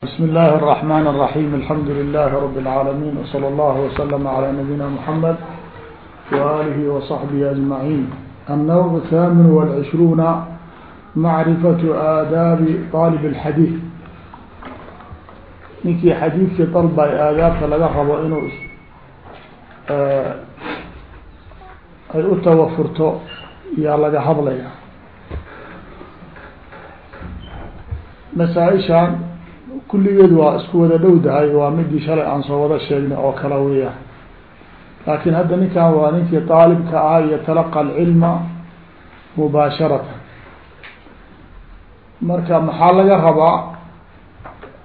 بسم الله الرحمن الرحيم الحمد لله رب العالمين وصلى الله وسلم على نبينا محمد وآله وصحبه أجمعين النوع الثامن والعشرون معرفة آداب طالب الحديث ninkii xadiidkii dalba aadaabta laga rabo inuu ay u tawafurto yaa laga hadlaya masaaishan kulligeed waa isku wada dhowdahay waa midii shalay aan soo wada sheegnay oo kale weya laakin hadda ninkan waa ninkii daalibka ah yatalaqa alcilma mubaasharatan. Marka maxaa laga rabaa?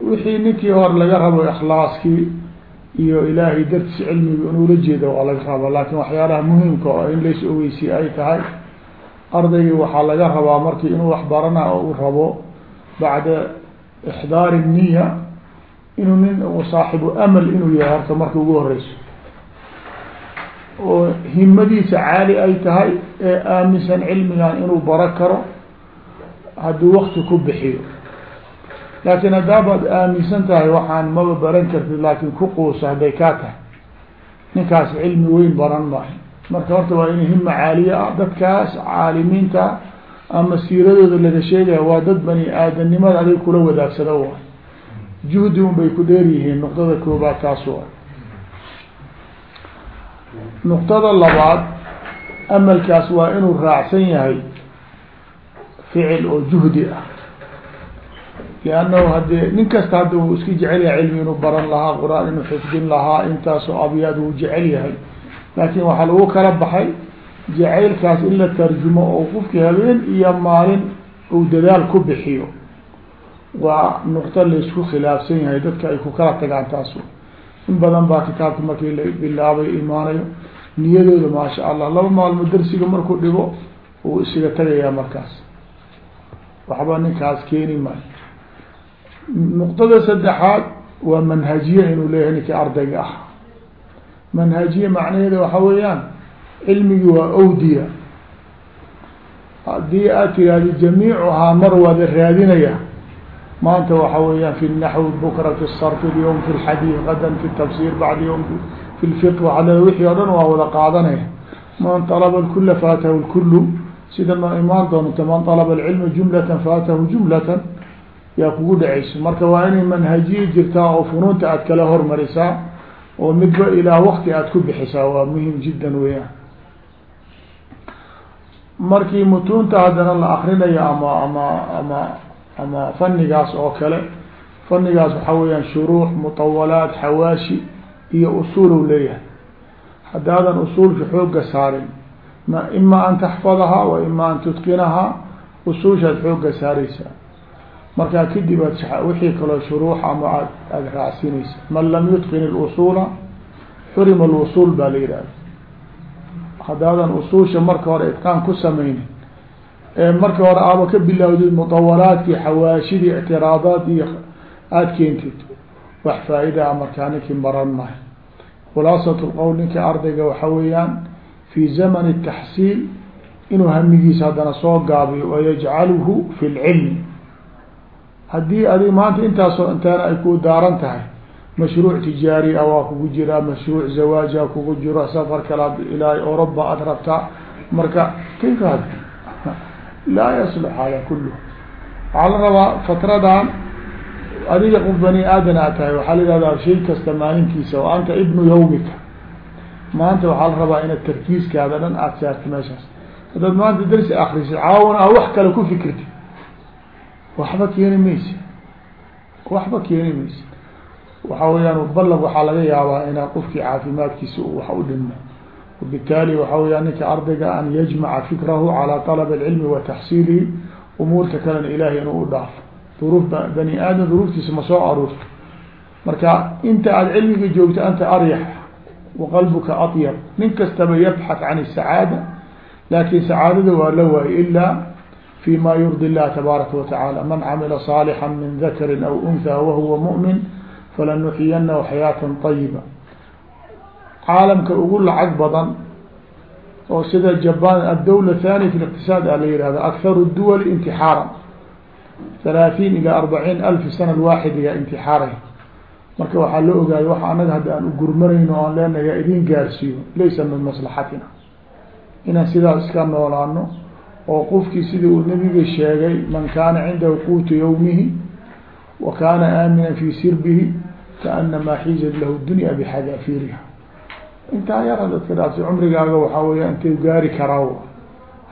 Wixii ninkii hore laga rabo ikhlaaskii iyo ilaahay dartiis cilmiga inuula jeeda waa laga rabaa. Laakin waxyaalaha muhimka oo in lays ogeysiye ay tahay ardaygii waxaa laga rabaa markii inuu wax barana oo u rabo bacda ixdaari niya inuu nin saaxibu amal inuu yahay horta marka ugu horeyso oo himadiisa caali ay tahay ee aaminsan cilmigan inuu baro karo hadduu wakti ku bixiyo laakin haddaabaad aaminsan tahay waxaan maba baran kartid laakin ku quusa hadday kaa tahay ninkaas cilmi weyn baran maayo marka horta waa hima caaliya ah dadkaas caalimiinta ama siiradooda laga sheegaya waa dad bani aadanimada aday kula wadaagsada waay juhdi un bay ku dheer yihiin nuqdada koobaad taas waay nuqdada labaad amalkaas waa inuu raacsan yahay ficil oo juhdi ah. Liannahu haddee nin kasta hadda uu iska jecel yahay cilmi inuu baran lahaa qur'aan inuu xifdin lahaa intaasoo abyaad uu jecel yahay. Laakin waxaa lagu kala baxay jacaylkaas in la tarjumo oo qofkii habeen iyo maalin uu dadaal ku bixiyo. Waa nuqto laysku khilaafsan yahay dadka ay ku kala tagaan taas in badan baa kitaabka markii la bilaabay imaanayo. Niyadooda maasha allah laba maalmo darsiga markuu dhigo uu isaga tagayaa markaas. Waxba ninkaas keeni maayo. Nuqtada saddexaad waa manhajiye inuu leeyahay ninkii ardayga ah. Manhajiye macnaheeda waxa weeyaan cilmigii waa awdiya. Haddii aad tiraahdi jamiicuhaa mar waada raadinaya maanta waxa weeyaan fi naxwi bukra fi sarf lyawm fi lxadiid gadan fi tafsir bacd yawm fi lfiq waale wixii o dhan waa wada qaadanaya. Man alaba kula faatahu lkulu sida noo imaan doonta man alaba alcilma jumlatan faatahu jumlatan yaa kugu dhacayso. Marka waa inay manhajiye jirtaa oo funuunta aad kala hormarisaa oo midba ilaa wakti aad ku bixisaa waa muhiim jiddan weeyaan markii mutuunta haddana la akrinayo ama ama ama ama fanigaas oo kale fanigaas waxaa weeyaan shuruux mutawalaat xawaashi iyo usuulow leeyahay. Haddaadan usuulka xooga saarin ma ima an taxfadahaa wa ima an tutqinahaa usuushaad xooga saareysaa markaa kadib aad wixii kaloo shuruux ama aad aada raacsinaysa man lam yutqin اlusuula xurima alwusuul baa la yihahda haddaadan usuusha marka hore itqaan ku sameynin ee marka hore aaba ka bilowdid mutawalaadkii xawaashidii ictiraadaad iyo aada keentid wax faa-idaa markaa ninkii maran maayo khulaasat lqowl ninka ardayga waxa weeyaan fi zamani taxsiil inuu hamigiisa haddana soo gaabiyo wayajcaluhu fi lcilmi haddii adig maanta intaasoo intaana ay ku daaran tahay mashruuc tijaari a waa kugu jiraa mashruuc zawaaja kugu jiro safar kala ilaa Europa aad rabtaa marka hada laa yaslux hada kulu waxaa la rabaa fatradan adiga qof bani aadan aad tahay waxaa la yihahdaa shay kasta maalinkiisa wa anta ibnu yawmika maanta waxaa la rabaa inaad tarkiiskaada dhan aada saarti meeshaas haddaad maanta darsi akrisid caawan a wax kale ku fikirti waxba keeni maysi waxba keeni maysi waxa weyaan balab waxaa laga yaabaa inaa qofkii caafimaadkiisa wax u dhimo wabitaali waxa weyaan ninka ardayga an yajmaca fikrahu calaa طalab اlcilmi wa taxsiilihi umuurta kalena ilahay inuu u dhaafo duruuf bani aadam duruuftiisa ma soo aruurto marka inta aada cilmiga joogto anta aryax waqalbuka aطyab nin kastaba yabxath can الsacaada laakin sacaadada waa la waayo ilaa fi ma yurdi اllah tabaaraka wataعala man camila صaalixا min dakri aw unha wahuwa muؤmin falanuxiyanahu xayaatan ayiba caalamka ugu lacag badan oo sida jaban adawla thani fi liqtisaad a la yihahda akharu duwali intixaaran. halaaثiin ilaa arbaciin alf sana waaxidiga intixaaray. Marka waxaa la ogaaya wax anaga hadda aan ugurmanayno oan leenahay yaa idin gaarsiiyo laysa min maslaxatina. Inaan sidaas iska noolaano oo qofkii sidii uu nebiga sheegay man kaana cindahu quutu yawmihi wa kaana aamina fi sirbihi kaanamaa xiizad lahu dunya bixadafiiriha intaa yara dadka dhaafta cumrigaaga waxaa weya intay gaari karaa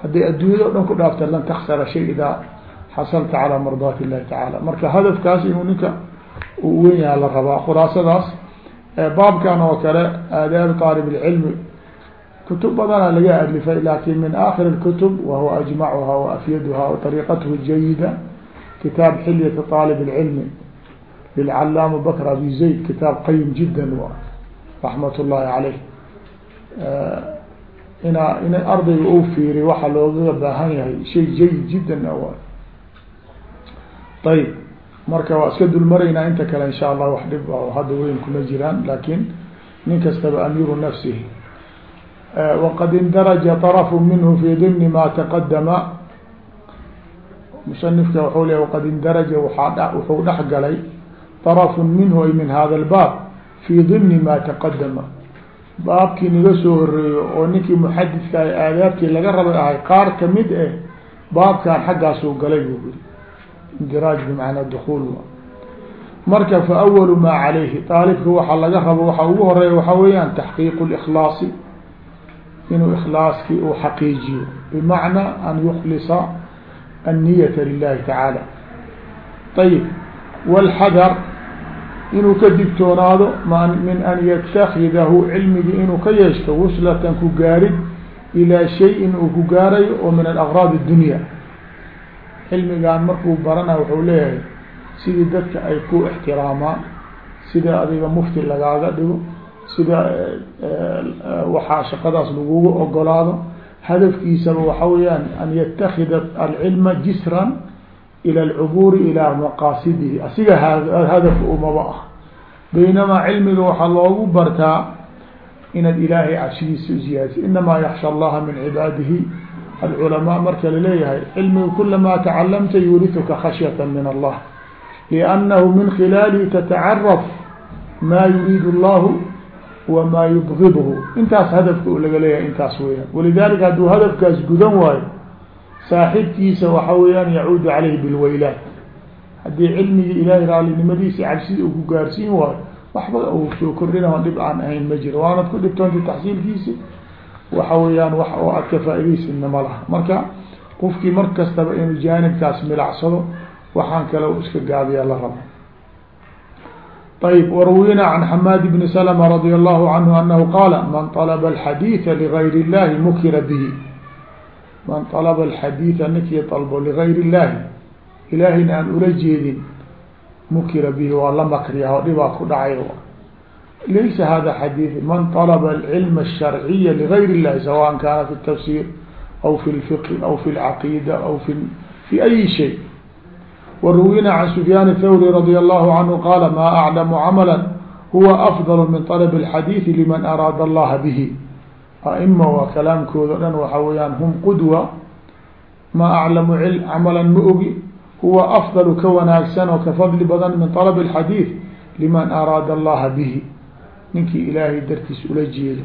hadday adduunyada o dhan ku dhaafta lan taksara shay idaa xasalta calaa mardaati illahi tacaala marka hadafkaas inuu ninka uu weyn yaha la rabaa khuraasadaas baabkan oo kale aadaab aalib ilcilmi kutub badana laga alifay laakiin min akhir اkutub wahuwa ajmacuha waafyaduha wa ariiqatuhu jayida kitaab xilyat aalib اlcilmi lilcalaama bakr abi zayd kitaab qayim jida raxmat اllahi caleyh ina in ardayga u fiiri waxa loogaga baahan yahay shay jayid jida ayb marka waa iska dulmaraynaa inta kale insha allah wax dhib hadda weyn kuma jiraan laakiin nin kastaba amiru nafsihi waqad indaraja طarfu minhu fi dimni ma taqadama musanifka wuxuu le waqad indaraja wuxuu dhex galay طarfu minhu ay min hada اlbaab fi dimni ma taqadama baabkii naga soo horeeyo oo ninkii muxadidka ay aadaabtii laga rabay ahay qaar kamid eh baabkan xaggaasuu galay buu yiri indiraaj bimacnaa dukuul marka fa awalu maa calayhi aalibka waxaa laga rabo waxaa ugu horeeya waxaa weeyaan taxqiiqu likhlaasi inuu ikhlaaskii uu xaqiijiyo bimacnaa an yukhlisa anniyata lilahi tacaala ayib wاlxadar inuu ka digtoonaado min an yatakidahu cilmigii inuu ka yeeshto wuslatan ku gaarid ilaa shayin uu ku gaarayo oo min alaqraad اdunya cilmigan markuu barana wuxuu leeyahay sidii dadka ay ku ixtiraamaan sida adiga mufti lagaaga dhigo sida waxaa shaqadaas lagugu ogolaado hadafkiisaba waxa weeyaan an yatakida alcilma jisran ila alcubuuri ilaa maqaasidihi asiga hadaf umaba ah baynamaa cilmiga waxaa loogu bartaa inaad ilaahay cabsidiisa uziyaadisa inamaa yaksha allaha min cibaadihi alculamaa marka la leeyahay cilmiga kulamaa tacalamta yuriثuka khashyata min allah liannahu min khilaalihi tatacaraf maa yuriid اllahu wamaa yubgidhu intaas hadafka laga leeyahay intaas weyaan walidalika hadduu hadafkaas gudan waayo saaxibkiisa waxa weeyaan yacuudu caleyhi bilwaylaat haddii cilmigii ilaahay raalinimadiisa cabsida uu ku gaarsiin waayo waxba uu soo kordhina dhib aan ahayn ma jiro. Waanad ku dhibtoonta taxsiilkiisi waxa weeyaan wax oo aad ka faa-idaysidna ma laha. Marka qofkii mar kastaba inuu jaanibkaas milacsado waxaan kale iska gaabiya la rabo. Ayb warwina can xamaad bni slma radi allahu canhu anahu qaala man طalba alxadiida ligayr اllahi mukira bihi man alba alxadiida ninkii dalbo ligayr illahi ilaahayna aan ula jeedin mukira bihi waa la makriya oo dhibaa ku dhacay. Laysa hada xadiid man alba alcilma asharciya ligayr illahi sawan kaana fi tafsir aw fi lfiqi aw fi lcaqiida aw fi fi ayi shay. Waruwina can sufyaan thawri radia allahu canhu qaala ma aclamu camala huwa afdal min alb alxadiidi liman araada allaha bihi aima waa kalaamkooda o dhan waxa weyaan hum qudwa maa aclamu camalan ma ogi huwa afdalu ka wanaagsan oo ka fadli badan min alab اlxadiid liman araada allaha bihi. Ninkii ilaahay dartiis ula jeedo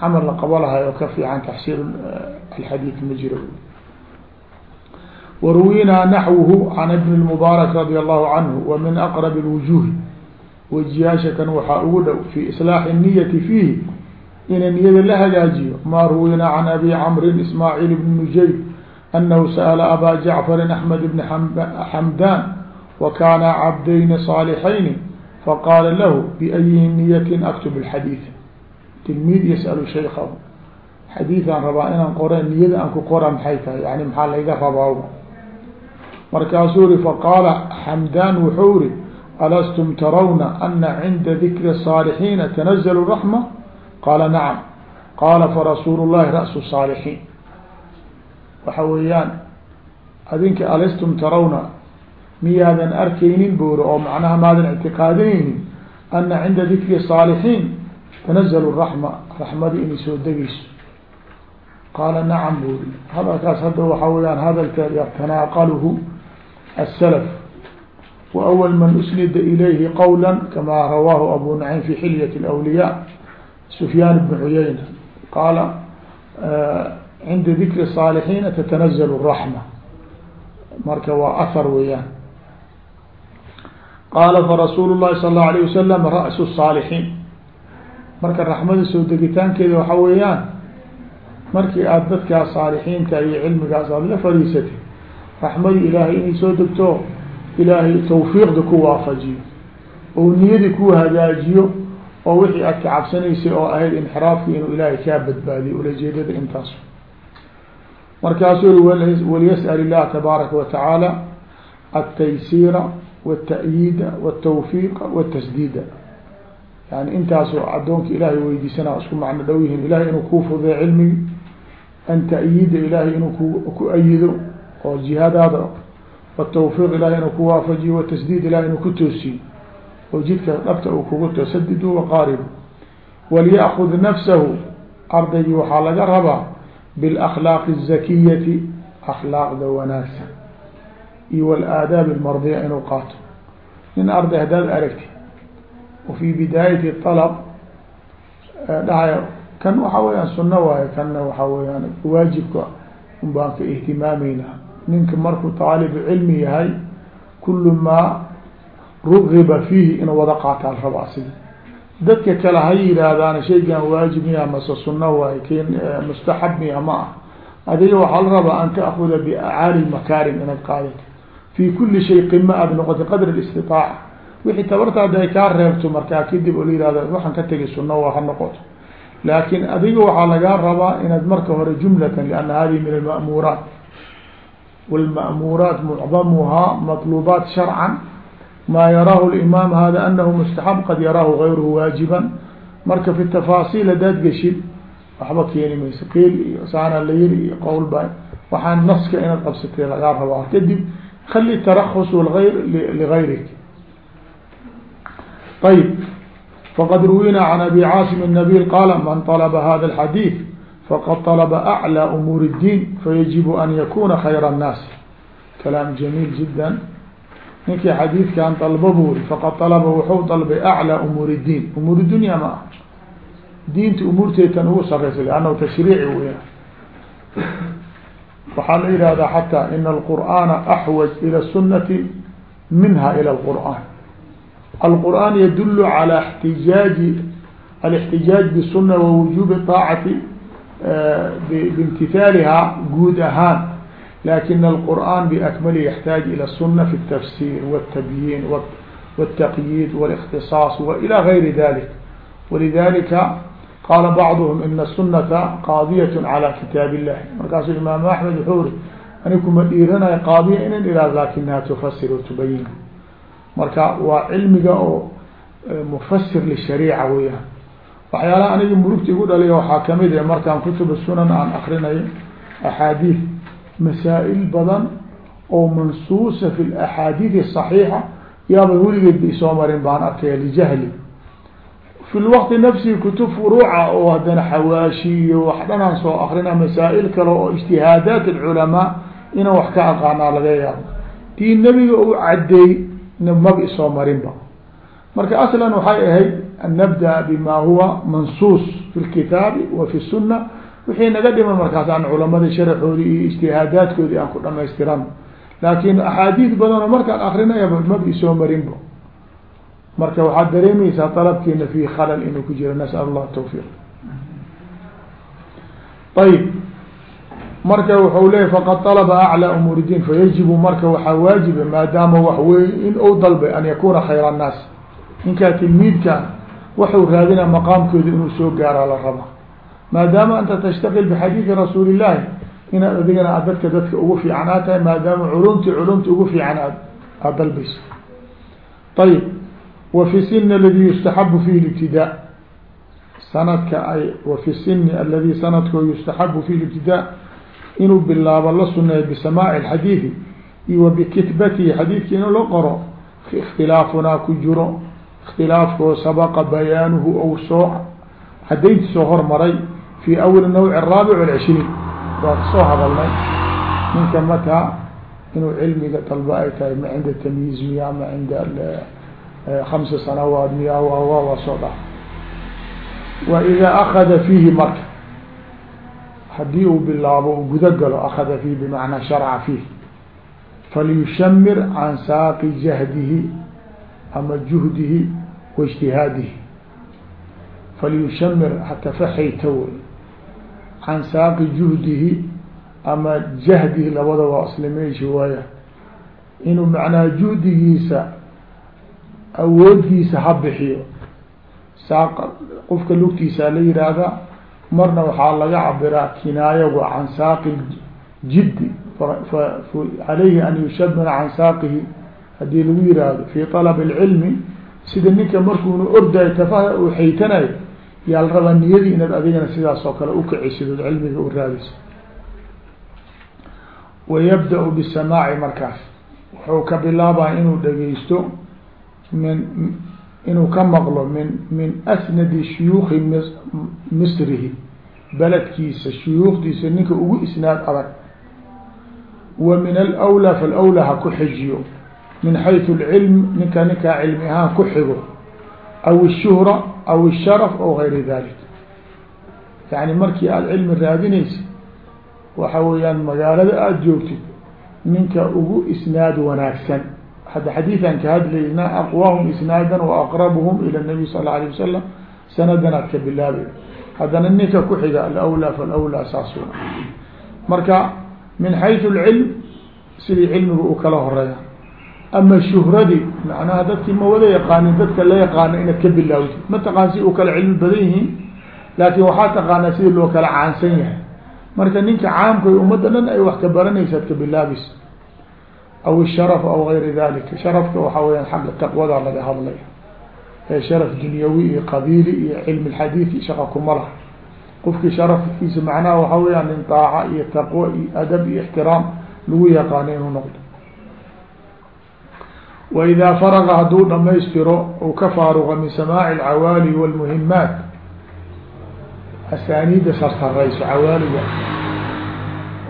camal la qabo lahay oo ka fiican taxsiir eh, alxadiid ma jiro. Waruwinaa naxwuhu can ibn mubaarak radi allahu canhu wa min aqrab lwujuhi wejiyaasha kan waxaa ugu dhow fi islaaxi niyati fiihi inay niyada la hagaajiyo. Ma ruwina can abi camrin ismaaciil bn nujayd anahu sa'la abaa jacfarin axmed bni xamdan wa kaana cabdayni saalixayni faqaala lahu biayi niyatin aktub alxadiid tilmiid yasalu shaykahu xadiikaan rabaa inaan qora niyada aan ku qora maxay tahay? Yani maxaa layga rabaa markaasuu ri faqaala xamdan wuxuu ri alastum tarawna ana cinda dikri saalixiina tanazlu raxma? qaala nacam qaala farasuul llahi rasu saalixiin waxa weeyaan adinka alastum tarawna miyaadan arkaynin boore oo macnaha maadan ictiqaadanaynin ana cinda dikri saalixiin tanazalu raxma raxmadi inay soo degeyso qaala nacam buuri. hadalkaas hadda waxaa weyaan hadalkeed yatanaaqaluhu asalaf wa awal man usnida ilayhi qawla kamaa rawaahu abu naciim fi xilyat lwliyaa سفيان بن عيينة قال عند ذكر الصالحين تتنزل الرحمة marka waa ahar weeyaan qaala farasuulu الlahi sal الlaه عalيه wasalam raأsu الصاalixiin marka raxmada soo degitaankeeda waxa weeyaan markii aada dadkaas saalixiinta iyo cilmigaas aada la fadhiisatay raxmadii ilaahay inay soo degto ilaahay tawfiiqda ku waafajiyo oo niyadii ku hagaajiyo oo wixii aad ka cabsanaysay oo ahayd inxiraafki inuu ilaahay kaa badbaadiyo ulajeedada intaas markaasuu uri walyasأl الlah tabaaraka wataعaalى التaysiira والتأyiida والتawfiiqa والtasdiida yani intaasoo adoonka ilaahay weydiisana isku macno dhow yihiin ilahay inuu kuu fudeyo cilmigi an ta'yiida ilaahay inuu ku ku ayido oo jihaadaada والtawfiiq ilahay inuu ku waafajiyo watasdiid ilahay inuu ku toosiyo oo jidka dhabta uu kugu to sadidu waqaaribu walyaأkud nafsahu ardaygii waxaa laga rabaa بالأkلاaq الزakiyati akhlaaqda wanaagsan iyo wاlaadaab الmardiya inuu qaato nin arday haddaad aragti وفي bidaayati طلب dhahayo kan waxa weyaan suno waayo kanna waxa weyaan waajibka un baan ka ihtimaameyna ninka markuu طaalibu cilmi yahay kul maa rugiba fiihi inuu wada qaataan rabo asiga dadka kale ha yihaahdaan shaygan waajib miya mase sunna waay ken eh, mustaxab miya ma ah. Adiga waxaa la rabaa an taakuda biacaali makaarim inaad qaadato fi kuli shay qima aada noqota qadr اlistiaaca wixii tabartaada ay kaa reebto markaa kadib oo la yihahdo waxaan ka tegay sunna waa ha noqoto. Laakin adiga waxaa lagaa rabaa inaad marka hore jumlatan lana hadihi min alma'muuraat. Walma'muuraat mucdamuhaa matluubaat sharcan ma yaraahu اimaam hada anahu mustaxab qad yaraahu gayruhu waajiban marka fi tafaasiil hadaad geshid waxba keeni mayso qiil iyo saana la yiri iyo qowl ba waxaan naska inaad qabsatay lagaa rabaa kadib khali tarakus lgayr ligayrik ayb faqad ruwina can abi caasim الnabil qaala man طalba hada الxadiid faqad طalba aclى umuur الdiin fayajibu an yakuna khayra الnaas kalaam jamiil jida ninkii xadiidkan dalba buu ri faqad alaba wuxuu dalbay aclىa umuur الdiin umuur dunya ma ah diinta umuurteetan ugu sareysa lannahu tashriici weya waxaa la yihahdaa xataa in alqur'aana axwaj ilى الsunati minha ilى اlqur'an alqur'aan yadul calى اxtijaaji alاxtijaaj bsuna wawujubi طaacati bimtihalihaa guud ahaan lakin الqur'an bakmali yaxtaaj ilى الsuna fi الtafsir wالtabyiin wالtaqyiid wاlاktiصaas wailى gayri dalik walidalika qaala bacduhm ina الsunata qaadiyaة calى kitaab الlah markaasuu imaam axmed wuxuu ri ani kuma dhiiranayo qaadiya inan iraa lakinaha tufasir tubayin marka waa cilmiga oo mufasir lishariica weyaan waxyaalaha aniga murugta igu dhaliya waxaa kamid ah markaan kutub sunan aan akrinayo axaadiid masaa-il badan oo mansuusa fi laxaadiidi saxiixa yaaba weligeed bay soo marin baan arkaya lijahli fi lwaqti nafsihi kutub furuuca oo haddana xawaashi iyo wax dhanaan soo akrina masaa-il kale oo ijtihaadaat alculamaa inaan wax ka aqaanaa laga yaabo. Tii nebiga uu caddeey maba isoo marinba. Marka aslan waxay ahayd an nabda bima huwa mansuus fi lkitaabi wa fi sunna wixii naga dhiman markaas aan culamadii sharaxoodi iyo ijtihaadaadkoodii aan ku dhamaystirano laakin axaadiid badanoo markaan akrinayaba maba soo marinbo. Marka waxaad dareemaysaa dalabkiina fi khalal inuu ku jiro. Nasal allah tawfiiq. Ayib. Marka wuxuu leeyay faqad talaba aclى umuur diin. Fayajibu marka waxaa waajiba maadaama wax weyn in uu dalbay an yakuna khayra annaas ninkaa tilmiidkaa waxuu raadina maqaamkooda inuu soo gaaraa la rabaa maadaama anta tashtaqil bxadiidi rasuuli illahi inaad adigana dadka dadka ugu fiican aad tahay maadaama culumti culumti ugu fiican aad aada dalbayso. Ayib wa fi sini aladi yustaxabu fihi libtidaa sanadka ay wa fi sini aladi sanadkao yustaxabu fihi libtidaa inuu bilaabo la suneeyo bisamaaci lxadiidi iyo wa bikitbatihi xadiidka inuu la qoro ikhtilaafunaa ku jiro. Ikhtilaafkoo sabaqa bayaanuhu ou soo hormaray. fi awli nawc الraabic والcishriin waa kasoo hadalnay ninka mataa inuu cilmiga dalba ay tahay ma cinda tamyiiz miya ma cinda hamsa sanawaad miya waa waa soo dha wa idaa akada fiihi marka haddii uu bilaabo u guda galo akada fiihi bimacnaa sharca fiih falyushamir can saaqi jahdihi ama juhdihi wa ijtihaadihi falyushamir hatafaxayta wey can saaqi juhdihi ama jahdihi labada waa islimeeshi waaya inuu macnaha juhdigiisa awooddiisa ha bixiyo saaq qofka lugtiisa la yihaahdaa marna waxaa laga cabiraa kinaayagu can saaqi jiddi alayhi an yushamira can saaqihi haddii lagu yihahdo fi طalab اlcilmi sida ninka markuuna ordayo tafaha uu xaytanayo yaa la rabaa niyadii inaad adigana sidaas oo kale ukicisidod cilmiga u raadiso. Wayabda-u bisamaaci markaas. Wuxuu ka bilaabaa inuu dhageysto min inuu ka maqlo min min asnadi shuyuukhi m misrihi beledkiisa shuyuukhdiisa ninka ugu isnaad adag. Wa min alwlaa falwlaa ha ku xijiyo. Min xayu lcilm ninka ninkaa cilmi ahaan ku xigo. Aw ishuhra aw الsharaf aw gayri dalik yani markii aada cilmi raadinaysa waxa weeyaan magaalada aada joogtid ninka ugu isnaad wanaagsan hadda xadiiثan ka hadlayna aqwaahum isnaadan waaqrabhum ilى الnabiy sal اla alيه wasalam sanadan aad ka bilaabay haddana ninka ku xiga alwlaa falwlaa saas marka min xayثu اlcilm sidii cilmiga uu kala horeeya ama shuhradii macnaha dadkii ma wada yaqaanin dadka la yaqaano inaad ka bilaawdi ma taqaan si u kala cilmi badan yihiin laakin waxaa taqaanaa sida loo kala caansan yahay marka ninka caamka ummadda dhan ay wax ka baranaysa ad ka bilaabaysa aw sharaf aw gayri dalika sharafka waxaa weyaan xagga taqwada laga hadlay ee sharaf dunyawi iyo qabiili iyo cilmi lxadiidi shaqa kuma qofkii sharafkiisa macnaha waxaa weyaan daaca iyo taqwo iyo adab iyo ixtiraam lagu yaqaano inuu noqdo waidaa faraga hadduu dhamaystiro u ka faaruqa min samaaci alcawaali walmuhimaat asaaniida sarsarayso cawaaliga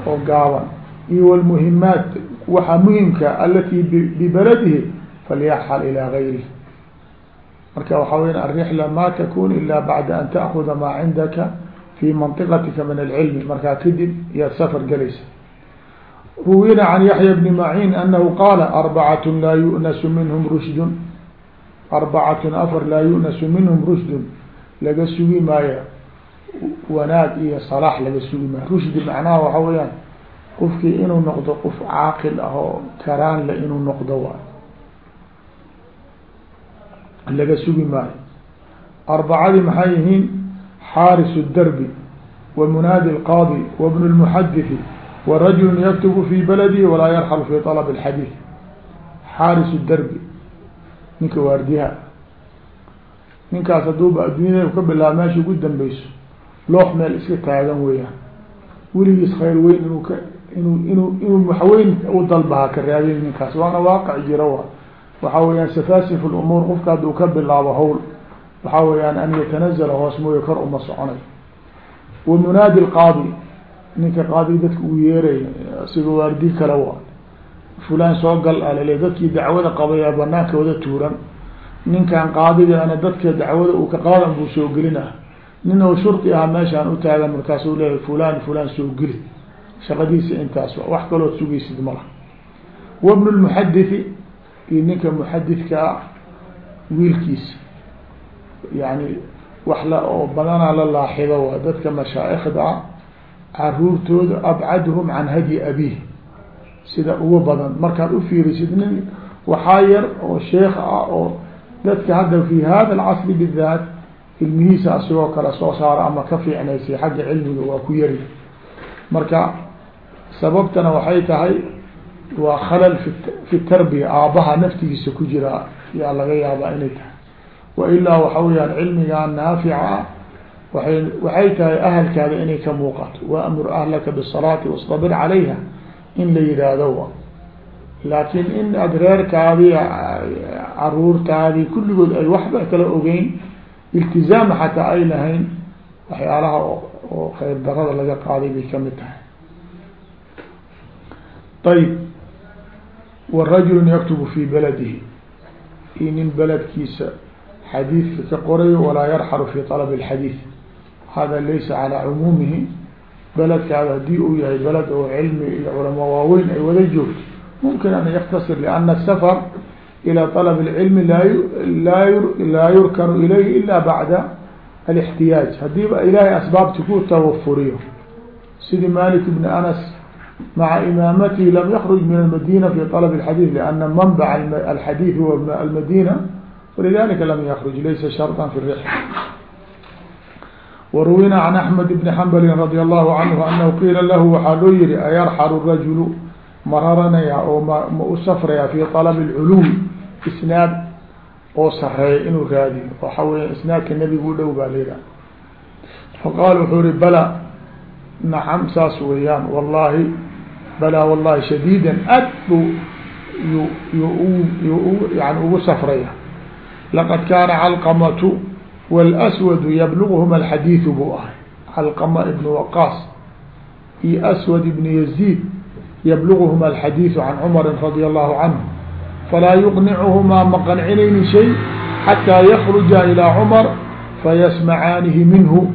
oo gaaban iyo walmuhimaat waxa muhimka alati bibaladihi falyaxal ilaa gayrihi marka waxaa weya alrixla ma takun ila bacda an taakuda maa cindaka fi mantiqatika min alcilmi markaa kadib iyaad safar gelaysa ruwina can yaxya bni macin anahu qaala arbacat laa yu'nasu minhum rushdun. Arbacatun afar laa yu'nasu minhum rushdun. Laga sugi maayo wanaag iyo salaax laga sugi maayo. Rushdi macnaha waxa weeyaan qofkii inuu noqdo qof caaqil ah oo karaan le inuu noqdo waay laga sugi maayo. Arbacadii maxay yihiin? Xaaris darbi wa munaadi lqaadi wa bnu lmuxadithi wa rajulu yaktubu fi baladihi walaa yarxal fi alab alxadiid xaaris darbi ninka waardiyaha ninkaas hadduuba adduunyada ka bilaaba meesha ugu dambeyso loox meel iska taagan weeyaan weligiis khayr weyn inuu ka inuu inuu inuu waxweyn u dalbaha ka raadin ninkaas waana waaqic jira wa waxaa weyaan safasif lumuur qofka hadduu ka bilaabo hawl waxaa weyaan an yatanazala hoos mooye kor uma soconay wa munaadi lqaadi ninka qaadi dadka uu yeeray siga waardi kale waa. Fulaan soo gal alale dadkii dacwada qabayaa banaanka wada tuuran. Ninkan qaadigaana dadka dacwada uu ka qaadan buu soo gelinah nin oo shurdi aha meeshaan u taagan markaasuu leeyahay fulaan fulaan soo geli. Shaqadiisa intaas wax kalood sugaysid ma laha wabnu lmuxadithi iyo ninka muxadidka ah wiilkiisa. Yani wax la oo badanaa la laaxido waa dadka mashaaikda ah caruurtooda abcadhum can hadyi abiih. Sida ugu badan. Markaad ufiirisid nin waxaa yar oo sheekh ah oo dadka hadda fi hada alcasri bidaat ilmihiisa asigoo kale soo saara ama ka fiicnaysay xagga cilmiga waa ku yari. Marka sababtana waxay tahay waa khalal fi fi tarbiya. Aabbaha naftigiisa ku jira yaa laga yaabaa inay tahay. Wa ilaa waxa weyaan cilmigaa naafica ah waay waxay tahay ahalkaada inay ka muuqato. Waamur ahlaka bisalaati wastabir calayha. In la yihaahdo wa. Laakiin in aada reerkaadii caruurtaadii kulligood ay waxba kala ogeyn iltizaama xataa ay lahayn waxyaalaha oo khayr darada laga qaaday bay ka mid tahay. Ayib warajulu yaktubu fi beladihi iyo nin beledkiisa xadiidka ka qorayo walaa yarxalu fi طalb اlxadiid hada laysa calى cumuumihi beledkaada hadii uu yahay beled oo cilmi iyo culamo waaweyn ay wada joogto mumkin an yaktasir lana safar ilى طalb اlcilmi laa yurkanu ilayhi ila bacda alاxtiyaaj hadiiba ilaahay asbaabti ku tawafuriyo sidii malik bn anas maca imaamatihi lam yakruj min almadina fi طalb اxadiid lana manbac alxadiid huwa almadina walidalika lam yakruj laysa sharطa fi rixl waruwina can axmed bni xambali radi allahu canhu anahu qiila lahu waxaa loo yihi ayarxalu rajulu ma raranaya oo ma ma u safraya fi طalb اlculuwi isnaad oo sareeya inuu raadiyo waxa weya isnaadka nebigu u dhow baa layidhaha faqaal wuxuu ihi bala nacam saas weeyaan wallahi balaa wallahi shadiida ad bu yu yu yani ugu safraya laqad kaana calqamatu wاlswadu yablughuma alxadiidu buu ahay calqama ibn waqaas iyo aswad ibn yaziid yablughuma alxadiidu can cumari radi allahu canhu falaa yuqnicuhumaa ma qancinayni shay xataa yakruja ilaa cumar fayasmacaanihi minhu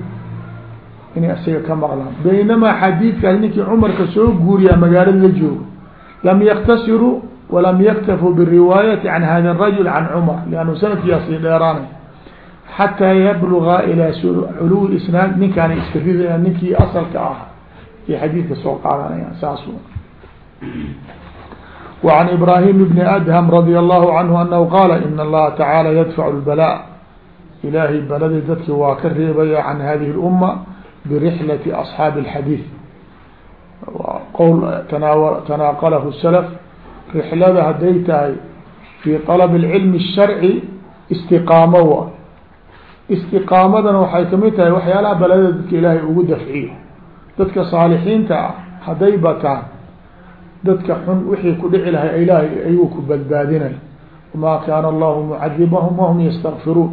inay isaga ka maqlaan baynamaa xadiidkaas ninkii cumarka soo guuriyaa magaalada la joogo lam yaktasiruu walam yaktafuu biriwaayati can hada rajul can cumar liannu sanadkiyaa sii dheeraanay xataa yabluga ilaa culuwi isnaad ninkaana iska ridaya ninkii asalka ah iyo xadiidka soo qaadanayaan saas وعن إبراهيم بن أdهم رضي الله عنه أنه qال إن الlaha taعالى يدفع البلاء ilahay beladii dadki waa ka reebaya عن hذه الأمة برحلة أصحاaب الحdيث qwl تناaqله السلف رحlada haday tahay في طلب العلم الشharعي استقاamo wa istiqaamadana waxay ka mid tahay waxyaalaha balada dadka ilaahay ugu dafciyo. Dadka saalixiinta ah hadday bataan dadka xun wixii ku dhici lahay ilaahay ayuu ku badbaadinay. Maa kaana allahu mucadibahum wahum yastakfiruun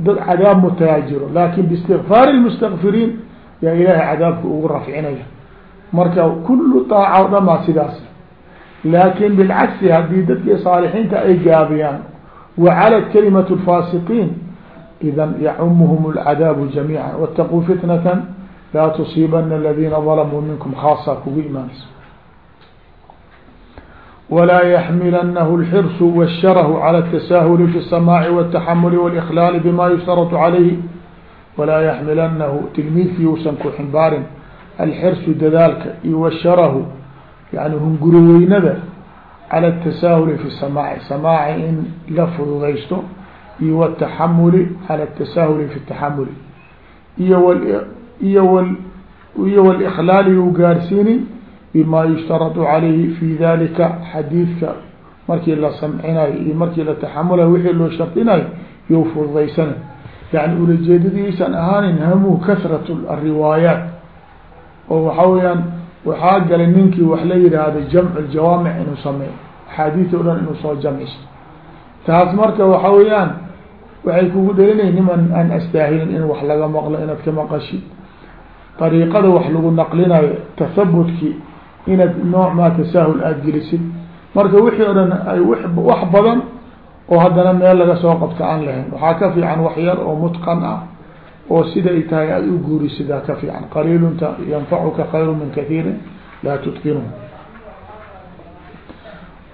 dad cadaab mutagaa jiro laakin biistikfaari lmustakfiriin yaa ilaahay cadaabka ugu rafcinaya. Marka kulu taaca o dhan maa sidaas. Laakin bilcagsi haddii dadkii saalixiinta ay gaabiyaan wacalat kalimatu lfaasiqiin idan yacumuhum lcadaabu jamiica wاtaquu fitnatan laa tusiibana aladiina dalamuu minkum khaasa kugu imaanayso ولا يحملنه الحرص والشره على التساهل في السماع والتحمل والإخلال بما يشترط عليه ولا يحملنه تلميذkii usan ku xmbaarin الxرص dadaalka iyo والshره يعني hunguriweynada على التساهل في السماع سماع in la fududaysto iyo wtaxamuli ala tasahuli fi taxamuli. Iyo iyo iyo u gaarsiini bima yushtaradu calayhi fi dalika xadiidka. Markii la samcinayo iyo markii la taxamulayo wixii loo shardinayo you fududaysanay yani ulajeedadiisan ahaanin hamuhu kahrat ariwaayaat oo waxaa weyaan waxaa galay ninkii wax la yihaahdo jamcu jawaamic inuu sameeyo. Axaadiis o dhan inuu soo jamciso. Taas marka waxaa weeyaan waxay kugu dhelinay niman aan astaahilin in wax laga maqlo inaad ka maqashid ariiqada wax lagu naqlinayo tahabutkii inaad nooc maa tasaahul aada gelisid. Marka wixii o dhan ay wax badan oo haddana meel laga soo qabto aan lahayn. Waxaa ka fiican wax yar oo mutqan ah oo siday tahay aada u guurisidaa ka fiican. Qaliilunta yanfacuka khayru min kathiirin laa tutqinuhu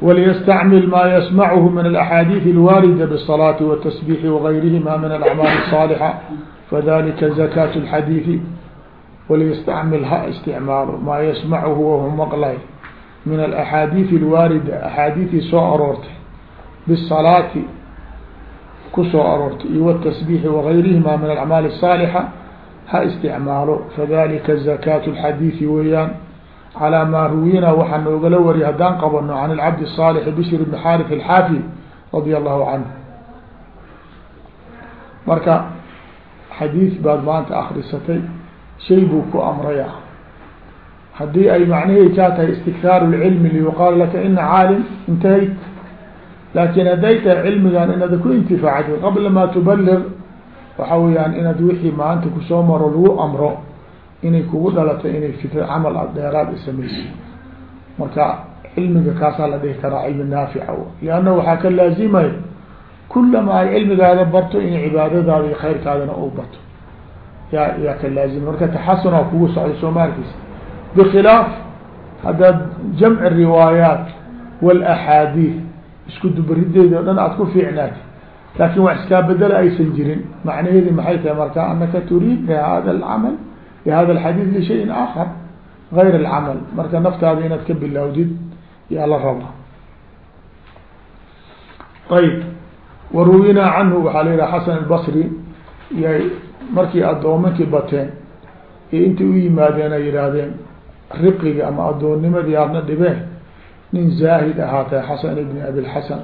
وليستعمل ما يسمعه من الأحاديث الواردة بالصلاة والتسبيح وغيرهما من الأعمال الصالحة فذلك زكاة الحديث وليستعمل ha استعماalo ma يسمعه whu mqlay min الأحاadيث الواaردة أحاadiثii soo aroortay بالصلاaةi kusoo aroortay iyo والتسبيح وغayrihima min الأعماaل الصالحة ha استعmaalo فذلika زكاة الحadيثi weeyaan calىa maa ruwina waxaa noogala wariya haddaan qabano can الcabd الصالح bشhr بن xاrث الxاafي radي الlahu canه marka xadiiث baad maanta akrisatay shay buu ku amraya haddii ay macnahey kaa tahay istikthaaru lcilmi liyuqaal laka ina caalim intahayt laakin hadday tahay cilmigan inaad ku intifaacdi qabla ma tubaliq waxa weyaan inaad wixii maanta kusoo maro lagu amro inay kugu dhalato inay fikr camal a dheeraad isameyso marka cilmiga kaasaa la dhihi karaa cilmi naafica lianna waxaa ka laazimaya kulama ay cilmigaada barto in cibaadadaada iyo khayrkaadana u bato yaa yaa ka laazima marka taxasuna kugu socda soomaalkiisa bkhilaaf haddaad jamc riwaayaat wاlaxaadiid isku dubarideedi o dhan aad ku fiicnaati laakin wax iskaa bedela aysan jirin. Macnaheedi maxay tahay marka anaka turiid lihada اcamal bhada اxadiid lishayin aakhar gayr اlcamal marka naftaada inaad ka bilowdid yaa la rabaa ayb waruwinaa canhu waxaa la yihaha xasan albasri yay markii addoominkii bateen ee intay u yimaadeen ay yidhaahdeen riqiga ama addoonnimadii aadna dhibeen nin zaahid ahaatee xasan ibn abi lxasan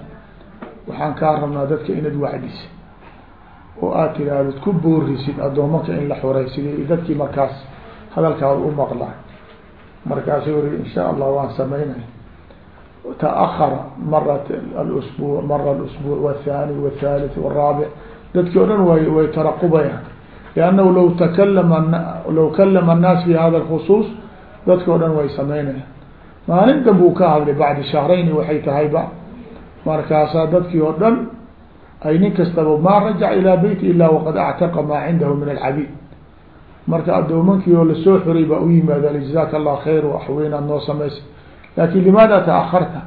waxaan kaa rabnaa dadka inaad wacdisa oo aad tihaahdid ku boorisid addoomanka in la xoreysiday dadkii markaas hadalkaada u maqlaan markaasu uri insha allah waan samaynay taahara marat alusbu mara alusbuuc wathani wathalith waraabic dadkii o dhan way way taraqubayaan liannahu law takalama law kalama annaas fi hada alkhusuus dadki o dhan way samaynayaan maalin danbuu ka hadlay bacdi shahrayni waxay tahayba. Markaasaa dadkii oo dhan ay nin kastaba maa rajaca ilaa beyti ila waqad actaqa maa cindahu min alcabiid marka addoomankii oo la soo xoray baa u yimaada jazaaka allah khayr waxweynaad noo samaysa laakin limaada taakarta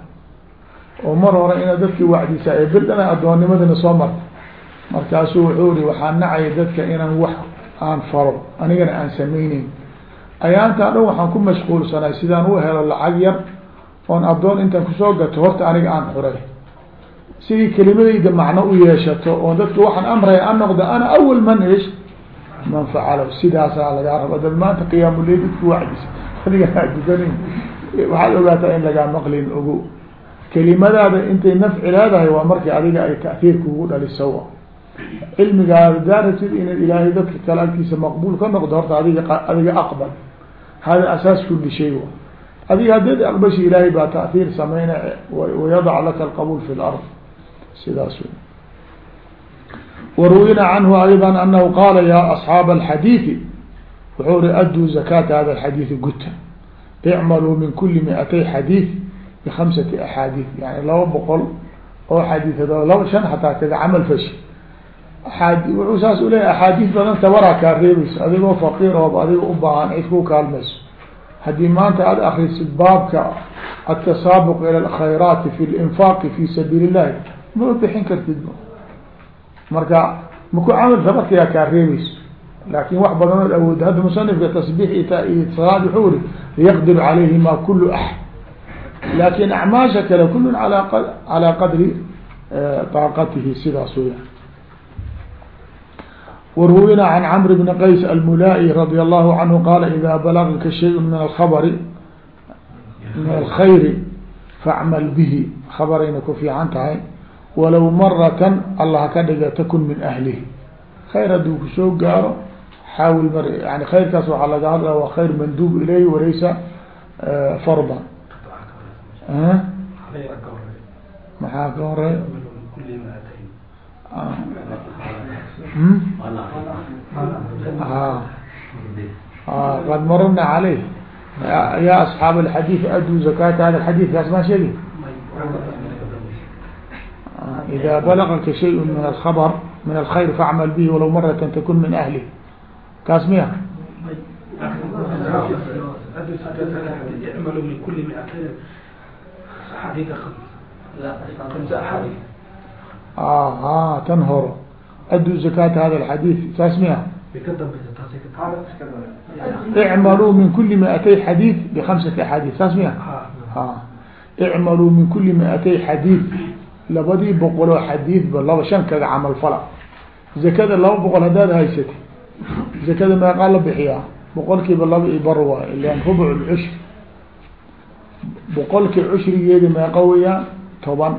oo mar hore inaad dadkii wacdisaa ee bildana addoonnimadina soo marta markaasuu wuxuu ri waxaan nacaya dadka inaan wax aan faro anigana aan samayneyn ayaantaa dhan waxaan ku mashquulsanay sidaan u helo lacag yar oon addoon intaan ku soo gato horta aniga aan xuray sidii kelimadayda macno u yeeshato oo dadka waxaan amraya an noqda ana awal man ish man facalo sidaasaa lagaa raba. Dad maanta qiyaamuley dadku wacdis adiga dukanin waxaad ogaataa in lagaa maqlin ogo kelimadaada intay nafci leedahay waa markii adiga ay ta'hiir kugu dhaliso. Cilmigaada daaratid inaad ilaahay dadka kale agtiisa maqbuul ka noqdo horta adiga adiga aqbal. Hada asaas kuli shay adiga haddaed aqbashi ilaahay baa ta'hiir sameyna wayadac laka alqabuul fi lard sidaas waruwina canhu ayضا anahu qaala ya asxaaba alxadiidi wuxuu ri aduu zakata hada alxadiidi guta icmaluu min kuli miatay xadiid bikamsati axaadiid yani laba boqol oo xadiid laba shan hataa kaga camal fashi wuxuu saas uleyahy axaadiis badan tabaraa kaa reebayso adigoo faqiir oob adiga u baahan cid ku kaalmayso. Haddii maanta aada akrisid baabka atasaabuq ila alkhayraati fi linfaaqi fi sabiil illahi ma bixin kartid marka maku camal sababkiyaa kaa reebayso. Laakin wax badan ood awood hadda musanifka tasbiix salaad wuxuu ri yaqdiru calayhima kulu axad ah. laakin acmaasha kale kulun ala calaa qadri طaaqatihi sidaas weya waruwina can camr bni qays almulaa-i radia allahu canhu qaala idaa balagka shay min alabri min alkhayri facmal bihi. Khabarayna ku fiican walow mara kan allah haka dhiga takun min ahlihi. Khayr hadduu ku soo gaaro xaawil mar yani khayrkaas waxaa laga hadlaya waa khayr manduub ilayhi walaysa eh, fardan maxaa ka horreeya hmm? ah. ah, qad marana caleyh ya asxaab alxadiid aduu zakata hada xadiidkaas maa sheegi ida balagaka shay min alkhabr min alkhayr facmal bihi walow marata takun min ahli kaas miya ha tan horo aduu zakata hada alxadiid saas miya min kuli miatay xadiid bikamsati axaadiid saas miya min kuli miatay xadiid labadii boqoloo xadiidba laba shan kaga camal fala zakada laba boqol haddaad haysati zakada meeqaa la bixiyaa. Boqolkiiba laba i bar waay ilan rubuc lcushri boqolkii cushrigeedi meeqa weyaan toban.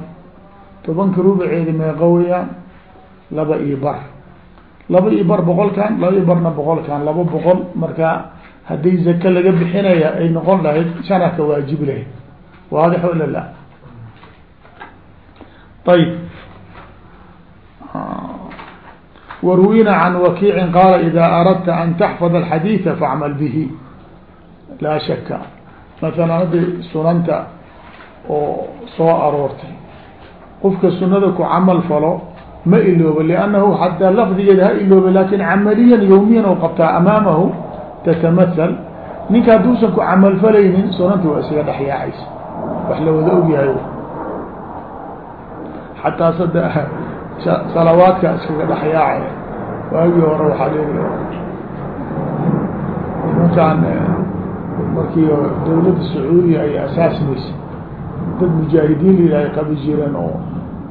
Tobanka rubuceedi meeqa weyaan laba io bar. Laba io bar boqolkan laba io barna boqolkan. Laba boqol marka haddii zaka laga bixinaya ay noqon lahayd shana ka waajib lahayd waadix wala la ayb waruwina can wakiicin qaala ida aradta an taxfad alxadiida facmal bihi laa shaka masalan haddi sunanta oo soo aroortay qofka sunada ku camal falo ma iloobo liannahu hataa lafdigeeda ha ilooba laakiin camaliyan yawmiyan oo qabtaa amaamahu tatamathal ninka hadduusan ku camalfalaynin sunanta waa isaga dhexyaacaysa wax la wada ogyahay xataa sada salawaadka iskaga dhexyaacaya waagii hore waxaa leeya nimankaan markii dawladda sacuudiya ay asaasmaysa dad mujaahidiin la ay qabi jireen oo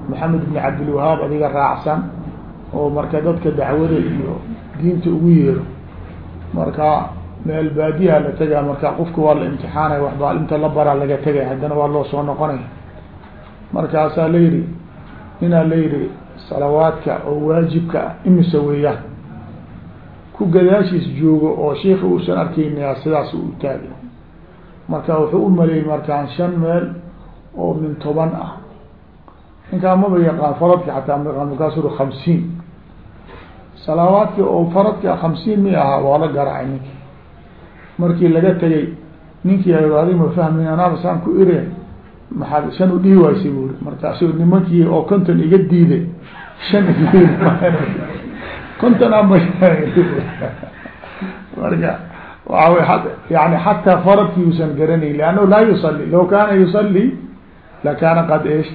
maxamed ibn cabdilwahaab adiga raacsan oo marka dadka dacwada iyo diinta ugu yeero marka meel baadiyaha la tegaa marka qofka waa la imtixaanaya waxbaa inta la baraa laga tegay haddana waa loo soo noqonaya markaasaa la yihi ninaa la yihi salawaadka oo waajibka ah imise weeyaan ku gadaashiis joogo oo sheika uusan arkeynayaa sidaas u taagay marka wuxuu u maleeyey markaan shan meel oo min toban ah. Ninkaa maba yaqaan faradki xataa ma yaqaan markaasuu hamsiin salaawaadki oo faradka hamsiin mi ahaa waa la garaacay ninki markii laga tegay ninkii adig ma fahmin anaaba saan ku ire maxaad shan u dhihi waysay buuri marka asig nimankii oo konton iga diiday shan konton ama marka waa yani xataa faradki yuusan garanay lannahu laa yusali law kaana yusali lakaana qad ish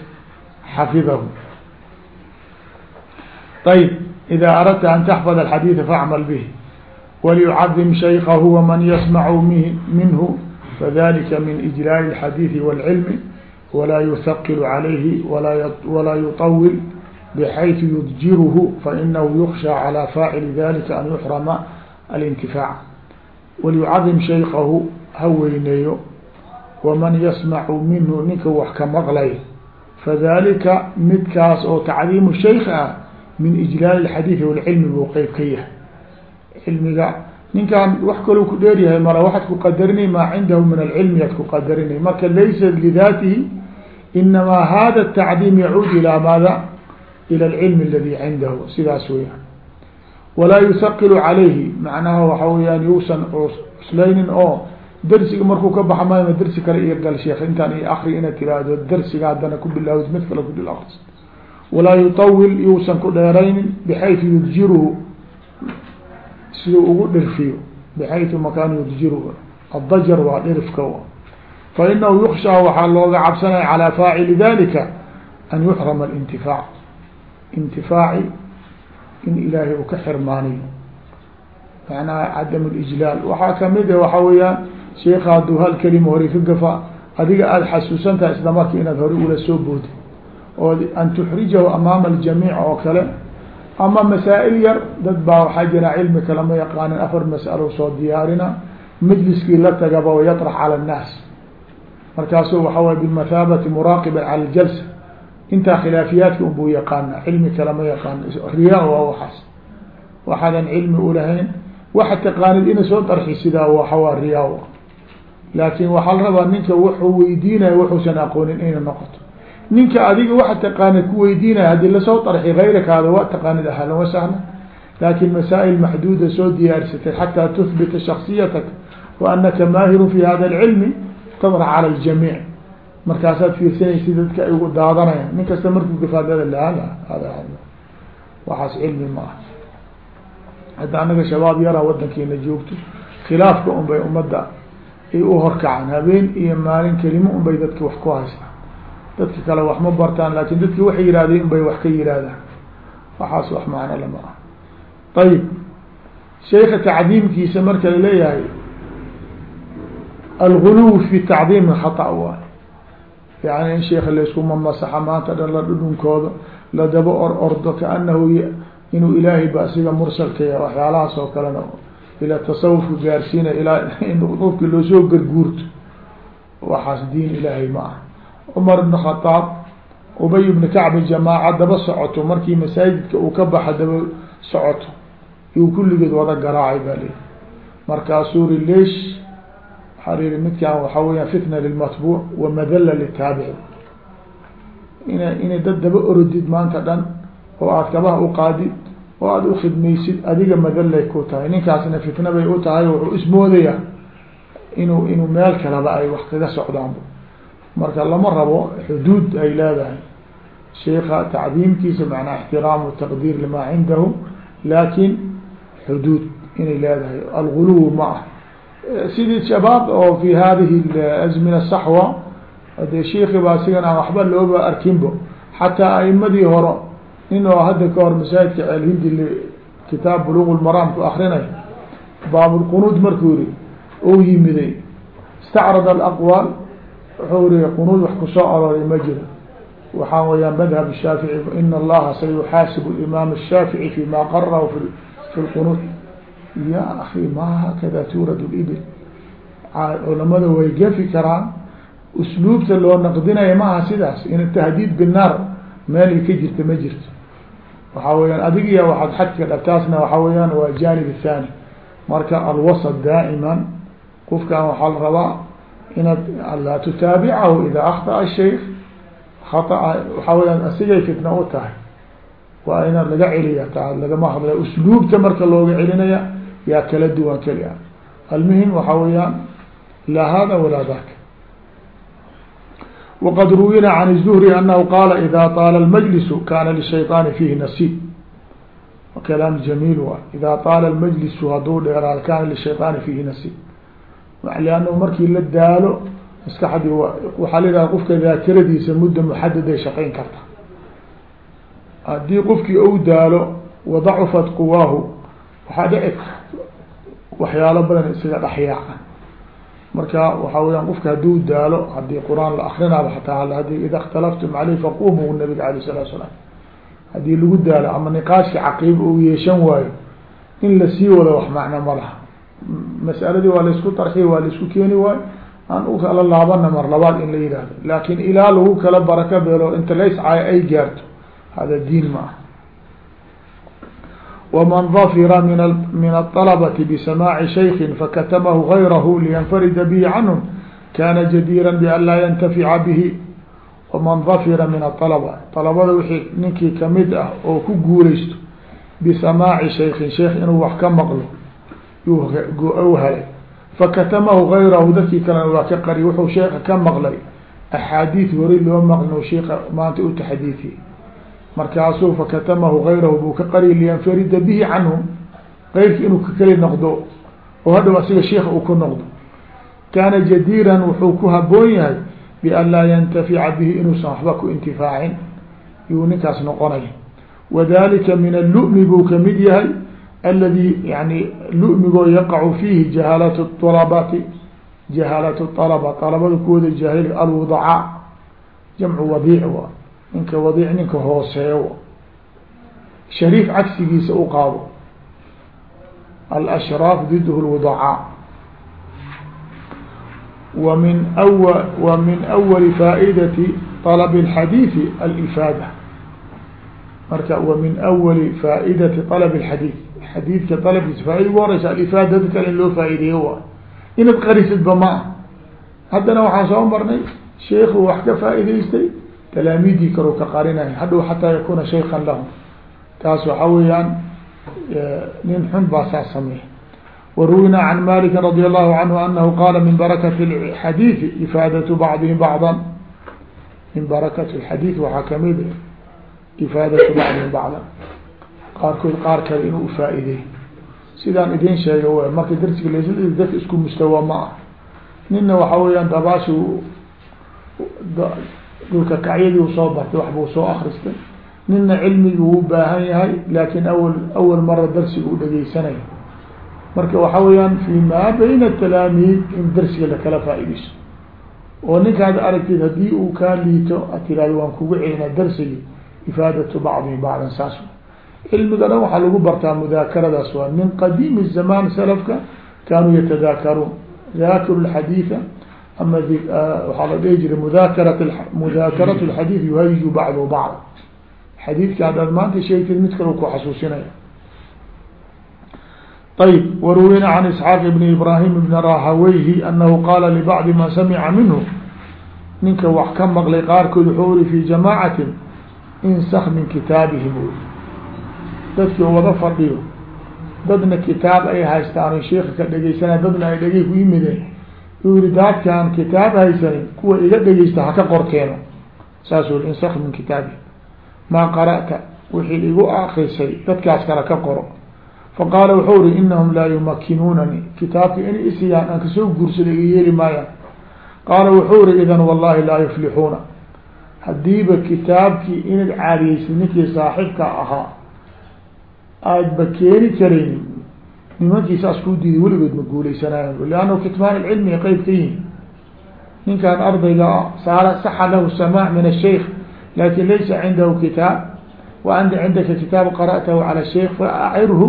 xafidahu. Ayb ida aradta an taxfad alxadiida facmal bih waliyucadim shaykahu waman yasmacu minhu fadalika min ijlaal اlxadiidi wاlcilmi walaa yuhaqilu calayhi walaa yuطawil bxayثu yudjirhu fainahu yuksha calى faacili dalika an yuxrama alintifaac walيucadim shaykahu ha weyneeyo waman yasmacu minhu ninka wax ka maqlay fadalika midkaas oo tacdiimu shaykh ah min ijlaal اxadiidi wاlcilmi buu qeyb ka yahay cilmiga ninkan wax kaloo ku dheer yahay mara waxaad ku qadarinay maa cindahu min alcilmi aad ku qadarinay marka laysa lidatihi inamaa hada tacdiim yacuud ilaa maada ila alcilmi aladi cindahu sidaas weyaan walaa yuhaqilu calayhi macnaha waxa weyaan yuusan cusleynin oo dersiga markuu ka baxa maayma dersi kale iyo gal sheekhintan iyo akri inaad tiraahdo darsiga haddana ku bilaawd mid kale kudil akris walaa yutawil yuusan ku dheeraynin bxaytu yudjiruhu siduu ugu dhirfiyo bxaytu makaan yudjiruhu adajar waa dhirfka fainahu yukshaa waxaa looga cabsanaya calaa faacili dalika an yuxrama alintifaac intifaaci in ilaahay uu ka xirmaaniyo macnaha cadam lijlaal waxaa ka mid a waxaa weeyaan sheika hadduu hal kelima horey ka gafa adiga aada xasuusantahay isla markii inaad hore ula soo booday ood an tuxrijahu amaama aljamiic oo kale ama masaa-il yar dad baa waxaa jiraa cilmi kalama yaqaanin afar mas'alo diyaarina majliskii la tagaba wayarax cala annaas markaasu waxa way bimathaabati muraaqiba cala aljalsa intaa khilaafiyaadka unbuu yaqaana cilmi kale ma yaqaano riyaa waa waxaas. Waxaadan cilmi ulahayn waxa taqaanid ina soo darxi sidaa waxawaa riyaa laakin waxaa la rabaa ninka wuxuu weydiinaya wuxuusan aqoonin inay noqoto. Ninka adiga waxa taqaanid ku weydiinaya haddii la soo darxi gayrakaada waa taqaanid ahlan wasahla laakin masaa'il maxduuda soo diyaarsatay xataa tuhbita shaksiyataka wa anaka maahirun fi hada alcilmi tadrax cala ljamiic markaasaad fiirsanaysa dadka ay ugu daadanayaan nin kasta markuu gafaadada hada waxaas cilmi ma ah hadda anaga shabaab yaraa wadankiina joogto khilaafka un bay ummadda ay u horkacaan habeen iyo maalin kelimo un bay dadka wax ku haystaan dadka kale wax ma bartaan laakin dadki waxay yihahdeen un wax ka yihaahdaan waxaas wax macno lama ah ayib sheika tacdiimkiisa marka la leeyahay alguluw fi tacdiimi khata waay yani in sheika laysku mamasaxa maanta dhan la dhudhunkooda la daba or ordo kaanahu inuu ilaahay ba asiga mursalkaya waxyaalahaas oo kalena ila tasawufka gaarsiinay ilaa in qofki loosoo garguurto waxaas diin ilaahay ma ah cumar ibn khadaab ubay ibni kacbi jamaaca daba socoto markii masaajidka uu ka baxa daba socoto iyu kulligeed wada garaacay baa leyi markaasuu yihi midkaan waxaa weya fitna lilmatbuuc wa madalla litaabici ina inay dad daba orodid maanta dhan oo aada kabaha uqaadid oo aada ukhidmaysid adiga madallay ku tahay. Ninkaasna fitna bay u tahay wuxuu ismoodayaa inuu inuu meel kaleba ay wax kaga socdaan marka lama rabo xuduud ay leedahay. Sheika tacdiimkiisa macnaa ixtiraam taqdiir limaa cindahu laakin xuduud inay leedahay. Alguluw ma ah sidii shabaab oo fi hadihi azmina saxwa dee sheiki baa sigan aan waxba looba arkinbo xataa aimadii hore nin oo hadda ka hor masaajidka ceelhindi kitaab buluq lmaraam ku akrinay baabulqunuud markuu yihi ou yimiday istacrad alaqwaal wuxuu ri qunuud wax ku soo arooray ma jiro waxaa weyaan madhab shaafici ina allaha sayuxaasibu imaam الshaafici fi ma qararahu fi lqunuud ya akhi ma hakada turad libil culamada way gafi karaan usluubta loo naqdinaya maaha sidaas in tahdiid binaar meel ay ka jirta ma jirto waxaa weyaan adigiya waxaad xadka dhataasna waxaa weyaan waa janib الthani marka alwasط daa'iman qofkan waxaa la rabaa inaad laa tutaabicahu ida akطأ shaykh haطأ waxaa weyaan asigay fitna u tahay waa inaad laga celiya ta lagama hadlay usluubta marka looga celinaya yaa kala duwan keli a almuhim waxaa weyaan laa hada walaa dak wqad ruwina can الزهري anahu qaala ida طaala الmجliس kana lلshayطaani fihi nasiib kalaam jamiil waay ida طaala الmجlisu haduu dheeraado kana lلshayطaani fihi nasiib lannu markii la daalo maskaxdii waxaa la yidhaha qofka daakiradiisa mudda muxadaday shaqayn karta haddii qofkii ou daalo wadacufat quwaahu waxaa dhici waxyaalo badan isaga dhexyaaca marka waxaa weyaan qofka hadduu daalo haddii qur-aan la akrinaaba hataa hadi ida اkhtalaftum caleyh faqumu nabiga alay الsalatu salaam haddii lagu daalo ama niqaashka caqiib uu yeeshan waayo in lasii wado wax macno ma laha mas'aladii waa laisku tarxiy waa laisku keeni waayo aan u kala laabana mar labaad in la yihahdo laakin ilaa lagu kala baraka beelo inta layscaayo ay gaarto hada diin ma ah wman dafira min min aلطalbati bisamaaci shayki fakatamahu gayrahu liyanfarida bihi canhum kana jadiira ban laa yantafica bihi waman dafira min aطalba alabada wixii ninkii kamid ah oo ku guulaysto bisamaaci shaykin sheekh inuu wax ka maqlo u helay fakatamahu gayrahu dadkii kalena waa ka qari wuxuu sheeka ka maqlay axaadiid hori loo maqlin sheika maanta u taxdiiثi markaasuu fakatamahu gayrahu buu ka qari liyanfarida bihi canhum geyrki inuu ka keli noqdo oo hadhow asiga sheika uu ku noqdo. Kaana jadiiran wuxuu ku haboon yahay bian laa yantafica bihi inuusan waxba ku intifaacin. Yuu ninkaas noqonaya. Wadalika min allu'mi buu ka mid yahay aladi yani lu'migoo yaqacu fiihi jahaalat alabati jahaalat alaba alabada kuwooda jaahil alwadaca jamcu wadiic wa ninka wadiic ninka hooseeyo shariif cagsigiisa u qaado alashraaf didhu lwadaca wa min awa wa min awali faa'idati طalb اlxadiiثi alifaada marka wa min awali faa'idati طalb اlxadiiث xadiidka طalbkiisa faaida ugu horeysa alifaada dad kale in loo faa'ideeyo waa inaad qarisidba ma ah haddana waxaan soo marnay sheikhu wax ka faa'idaystay talaamiidii kalu ka qarinay hadhow xataa yakuna shaykan lahum. Taas waxaa weeyaan nin xun baa saa sameey waruwina can maliki radi allahu canhu anahu qaala min barakati xadiidi ifaadatu bacdihim bacdan. Min barakati xadiid waxaa ka mid ifaadatu bacdihim bacdan. Qaarkood qaar kale inuu ufaa'ideey sidaan idin sheega w marka darsiga las dadka isku mustawa ma ah nina dabaashu dhulka kacyadii u soo bartay wax buu soo akristay nina cilmigi wuu baahan yahay laakin awal awal mara darsiga u dhegeysanaya marka waxa weeyaan fi ma bayna talaamiid in darsiga lakala faa-ideyso oo ninkaad aragtid haddii uu kaa liito ad tirahdo waan kugu celinaa darsigii ifaadatu bacdihi bacdan saas cilmiga dhan waxaa lagu bartaa mudaakaradaas waa min qadiimi zamaan salafka kaanuu yatadaakaruun dakiru lxadiida ama waxaa la dhihi jiray mudakarat mudaakaratu lxadiid yuhayiju bacdu bacd xadiidka haddaad maanta sheegtid mid kale ku xasuusinaya ayb waruwina can isxaaq ibn ibrahim ibn rahaweyhi anahu qaala libacdi man samica minhu ninka wax ka maqlay qaarkood wuxuu uri fi jamaacatin insak min kitaabihim uri dadkii wada fadhiyo dadna kitaab ay haystaan o sheika ka dhegeysanay dadna ay dhegey ku uu yihi daadkaan kitaab haysanin kuwa iga dhegeysta haka qorkeeno. Saasuu i insak min kitaabi maa qara'ta wixii igu akrisay dadkaas kale ka qoro. Faqaala wuxuu ri inahum laa yumakinuunani kitaabka inay isiyaan aan ka soo guursada iga yeeli maayaan. Qaala wuxuu ri idan wallahi laa yuflixuuna hadiiba kitaabkii inaad caadiyeysa ninkii saaxibka ahaa aadba keeni karaynin nimankii saas kuu diiday weligood ma guuleysanayo lannahu kitmaan ilcilmi qeyb ka yihiin ninkan ardayga saara saxa lahu samaac min ashaykh laakiin laysa cindahu kitaab wa anta cindaka kitaab qara'tahu cala shaykh faacirhu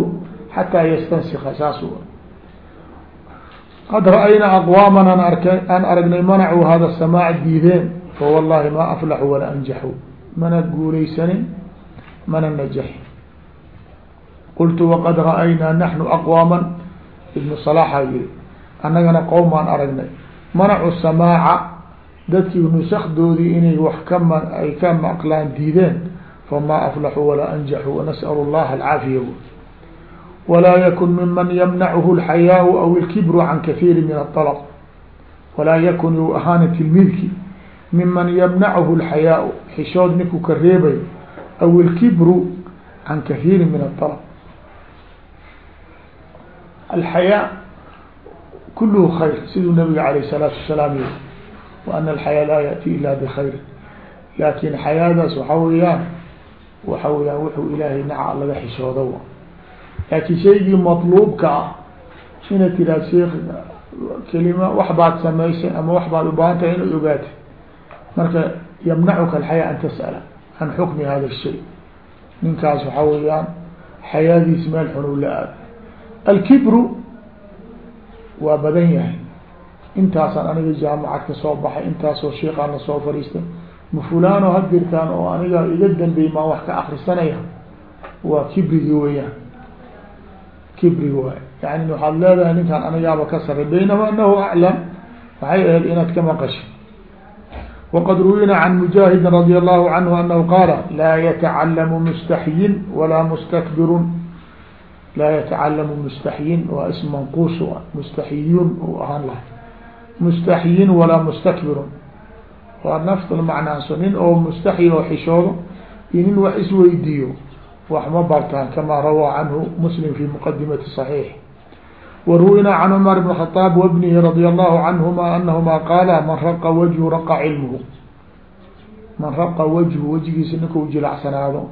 xataa yastansika saas qad ra'aynaa aqwaaman an ark aan aragnay manacuu hada samaac diideen fa wallahi ma aflaxuu wala anjaxuu mana guuleysanin mana najaxin qultu waqad ra'aynaa naxnu aqwaama ibnu salaaxaa yiri annagana qowmaan aragnay. Manacu samaaca dadkii nusakdoodii inay wax ka ma ay ka maqlaan diideen. Famaa aflaxuu walaa anjaxuu nas'alu llaha alcaafiya. Walaa yakun miman yamnachu alxayaau aw ilkibru can kaiiri min atalaq walaa yakun yuu ahaana tilmiidkii. Miman yamnachu alxayaau xishood ninku ka reebay. Aw ilkibru can kaiiri min atalaq alxayaa kulhu khayr siduu nabiga alayh salaatu wasalaam yiri wa ana alxayaa laa yati ila bikayri laakin xayaadaas waxa weeyaan waxa weeyaan wuxuu ilaahay naca laga xishoodo laakin shaygii matluubka ah ina tiraa sheek kelima wax baad samaysay ama wax baad ubaahan tahay inaad ogaatay marka yamnacuka alxayaa an tas'ala can xukmi hada shay ninkaas waxa weeyaan xayaadiis meel xunu la aado alkibru waa badan yahay. Intaasaan aniga jaamacad ka soo baxay intaasoo sheekaan la soo fariistay. Ma fulano hadirtaan oo aniga iga dambeey maa wax ka akrisanaya waa kibrigi weyaan kibrigi waay yani waxaad leedahay ninkaan anigaaba ka saray baynama anahu aclam. Waxay ahayd inaad ka maqashay. Waqad ruwina can mujaahidin radi allahu canhu anahu qaala laa yatacalamu mustaxyin walaa mustakbirun laa yatacalamu mustaxyin waa ism manquus mustaxiyun u ahaan lahay mustaxyin walaa mustakbirun waa nafta macnaaso nin oo mustaxyi oo xishoodo iyo nin wax isweydiiyo wax ma bartaan kamaa rawaa canhu muslim fi muqadimati صaxiix waruwina can cumar bn khطaab wabnihi radia allahu canhuma anahuma qaala man raqa wajhu raqa cilmuhu man raqa wajhu wajigiisa ninka u jilacsanaado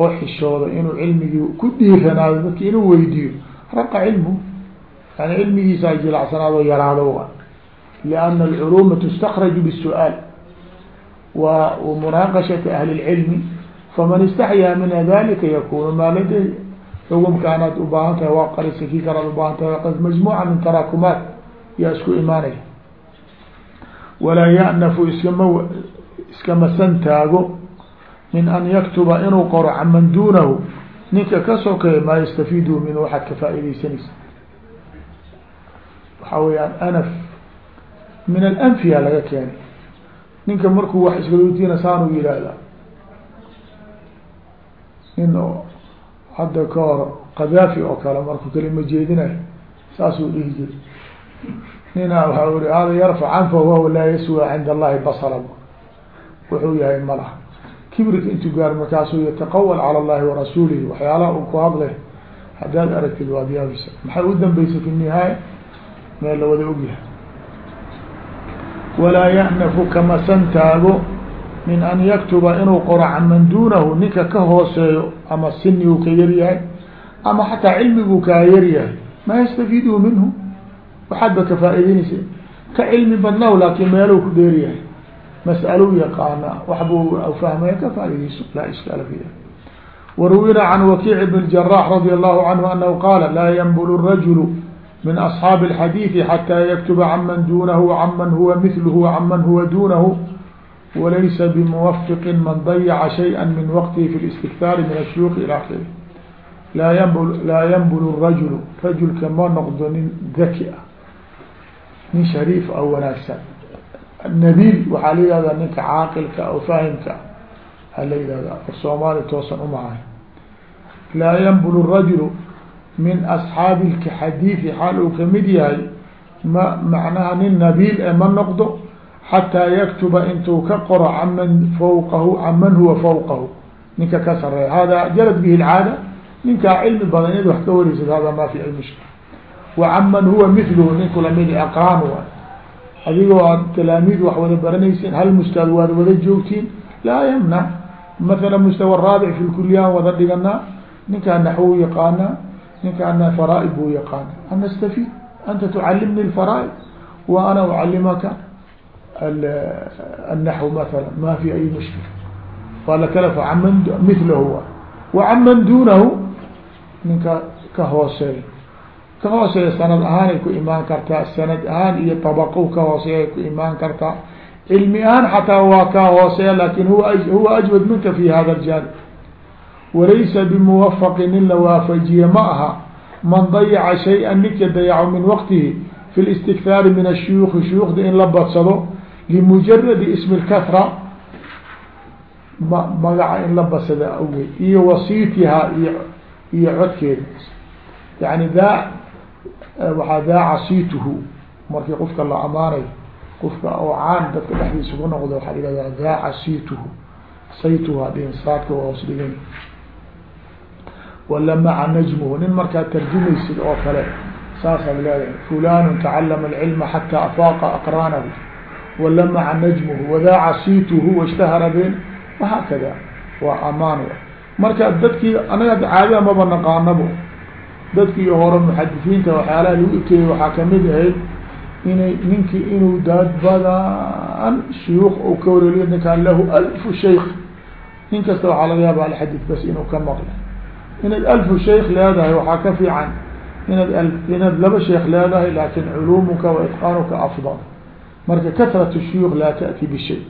oo xishooda inuu cilmigii ku dhiiranaado dadki inuu weydiiyo. Raqa cilmuhu yani cilmigiisaa jilacsanaado yaraado lianna alculuuma tustakraju bisuaal wa munaaqashati ahli lcilmi faman istaxyaa mina dalika yakunu maalinta xukumka anaad ubaahan tahay waa qarisa kii kanaad ubaahan tahay qas majmuuca min taraakumaat yaa isku imaanaya. Walaa ya'nafu iskama iskama san taago min an yaktuba inuu qoro caman dunahu ninka ka sokeeya maa yastafiidu min waxaad ka faaideysanaysa waxaa weyaan anf min alanfiya laga keenay. Ninka markuu wax iskaluutiina saanuu yihahda nin oo hadda ka hor kadaafi oo kale markuu kelima jeedinayo saasuu dhihi jiri nina waxa iri hada yarfac canfa wahuwa laa yaswa cinda allahi basara. Wuxuu yahay malaha kibrika intuu gaar markaasuu yataqawal cala allahi warasuulihi waxyaalaha uu ku hadlay haddaad aragtid waad yaabisa maxay u dambeysay fi nihaaya? Meel la wada ogyahay. Walaa ya'nafu kama santaago min an yaktuba inuu qoro can man duunahu ninka ka hooseeyo ama sinigu ka yaryahay ama xataa cilmiguu kaa yaryahay maa yastafiiduhu minhu? Waxaadba ka faa'ideynaysa ka cilmi badnaw laakiin meeluu ku dheeryahay mas'alu yaqaana waxbuu fahmaya ka faaidiiso laa iskaala fiiha waruwina can wakiic bn jarax radia allahu canhu anahu qaala laa yanbulu rajulu min asxaabi alxadiidi xataa yaktuba can man duunahu can man huwa miluhu can man huwa duunahu walaysa bimuwafiqin man dayaca shayئa min waqtihi fi listiktaari min ashyuuqi ila akiri laa yanbul laa yanbulu rajulu rajulka ma noqdo nin daki ah nin shariif ah wanaagsan nabiil waxaa la yihahdaa ninka caaqilka oo faahimka a la yihahdaa or soomaali toosan umahay laa yanbulu rajulu min asxaabi xadiidi xaal uu ka mid yahay ma macnaha nin nabiil e ma noqdo xataa yaktuba intuu ka qoro caman fawqahu caman huwa fawqahu ninka ka sareeya hada jarad bihi lcaada ninkaa cilmi badan inaad wax ka wareysid hada ma fi cilmi wa caman huwa miluhu ninku la mid aqraan adigoo aad talaamiid wax wada baranaysin hal mustaad waad wada joogtiin laa yamnac maala mustawa raabic fi lkuliyaan wada dhiganaa ninkaa naxwu yaqaanaa ninkaana faraaib buu yaqaana an nastafiid anta tucalimni lfaraaib wa ana ucalimaka annaxw maala ma fi ay mushkil. Faala kala facaman milahu waay wacan man duunahu ninka ka hooseey ka hooseeya sanad ahaanay ku imaan kartaa sanad ahaan iyo tabaqo ka hooseeya ku imaan kartaa. Cilmi ahaan xataa waa kaa hooseeya laakiin huwa huwa ajwad minka fi hada aljanib walaysa bimuwafaqi nin la waafajiye ma aha man dayaca shay-an ninka dayaco min waqtihi fi listikhaari min ashuyuuki shuyuukhda in la badsado limujaradi ismi lkahra ma magaca in la badsada awgeed iyo wasiitihaa iyo iyo codkeeda. Yani daa waxaa daaca siituhu markii qofka la amaanayo qofka oo caan dadka dhexdiisa ku noqdo waxaa ihahdaa daaca siituhu. Saytuhu hadhin saadka waa hoos dhigan wala najmuhu nin markaad tarjumaysid oo kale saasaad leedahay fulanu tacalama alcilma xataa afaaqa aqraanahu. Wala maca najmuhu wadaaca siituhu washtahara ben wahaakada waa amaan marka dadkii anaga caadada maba naqaanabo dadkii hore muxadisiinta waxyaalaha lagu ikeeyey waxaa ka mid ahayd inay ninkii inuu dad badan shuyuuk u ka wareliyo ninkaan lahu alfu shaykh nin kasta waxaa laga yaaba alxadid bas inuu ka maqlo inaad alfu shaykh leedahay waxaa ka fiican inaad inaad laba sheekh leedahay laakin culuumuka wa itqaanuka afdal. Marka kasrat shuyuuk laa taأti bishay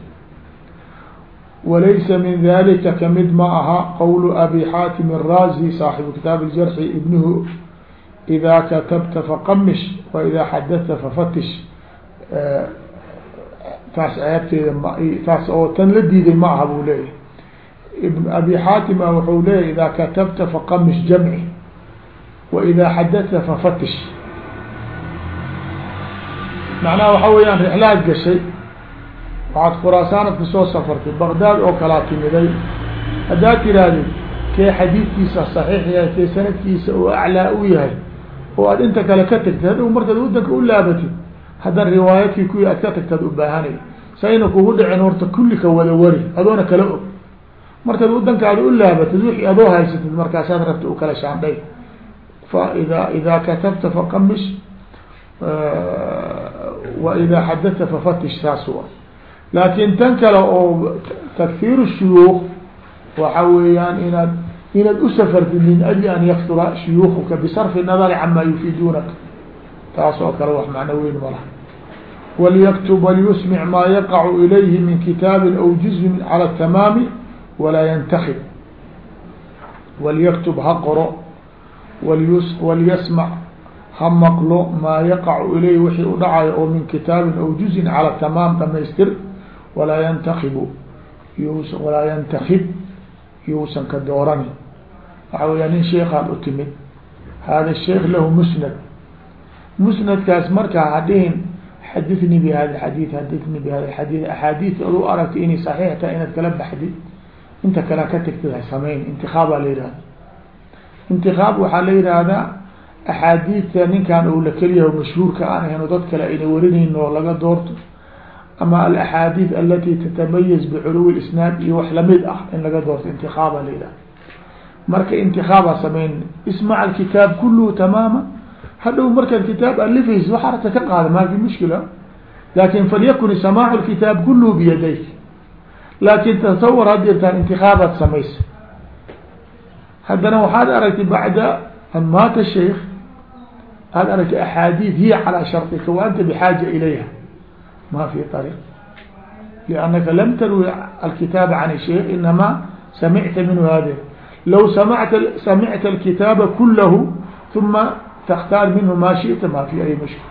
walaysa min dalika kamid ma aha qwl abi xaatim الraazi saaxibu kitaab اjarxi ibnuhu إida katabta faqamish wa ida xadata fafatish taas ceebteeda m taas oo tan la diiday ma aha buu leeyahy ibn abi xaatima wuxuu leeyahy ida katabta faqamish jamci wa ida xadata fafatish macnaha waxa weeyaan rixlaad gashay waxaad khuraasaanad ka soo safartay baqdaad oo kalaa timiday. Haddaad tirahdid kee xadiidkiisa saxiix yahay kee sanadkiisa oo aclaa u yahay oo aad inta kale ka tagtid hadhow markaad wadanka u laabatid haddan riwaayadkii kuwii aad ka tagtaad u baahanay sayna kugu dhicin horta kulli ka wada wari adoona kala og. Markaad wadankaada u laabatid wixii adoo haysatid markaasaad rabta u kala shaandhay. Fa ida idaa katabta faqamish wa idaa xadata fafatish saas wa laakin tan kale oo takhiir shuyuuk waxa weeyaan inaad inaad usafartid min ajli an yaksura shuyuukuka bisarfi nadari cama yufiidunaka taas oo kale wax macno weyn malaha walyaktub walyusmic maa yaqacu ilayhi min kitaabi aw juzin cala tamaami walaa yantakib walyaktub ha qoro walyus walyasmac ha maqlo maa yaqacu ilayhi wixii u dhacayo oo min kitaabin aw juzin cala walaa yantakibu ys walaa yantakib yuusan ka doorani. Waxa weya nin sheekaad u timid hada sheekh lahu musnad. Musnadkaas markaa hadhihin xadithnii bi hada xadid xadithnii bi hada xadid axaadiid ad u aragtay inay saxiix tahay inaad kala baxdid inta kale ka tagtid ha samayn intikaabaa la yihahda intikaab waxaa la yihahdaa axaadiidta ninkan uu la keliyaho mashhuurka aan ahayn dad kale ayna warinayn oo laga doorto ama alaxaadiid alati tatamayiz biculuwi isnaad iyo wax la mid ah in laga doorto intikaaba la yihahda marka intikaaba samayn ismac alkitaab kulluhu tamaama hadhow markaad kitaab alifaysa waxa aragta ka qaada maa fi mushkila laakiin falyakun samaacu lkitaab kulluhu biyadayk laakin tasawar had jirtaan intikaabaad samaysa haddana waxaad aragtay bacda an maata sheikh aad aragtay axaadiid hiya calaa sharطika wa anta bxaaja ilayha ma fi ariq liannaka lam tarwi alkitaaba can shay inama samicta minhu hada low samat samicta alkitaaba kulahu uma takhtaar minhu ma shita ma fi ay mushkil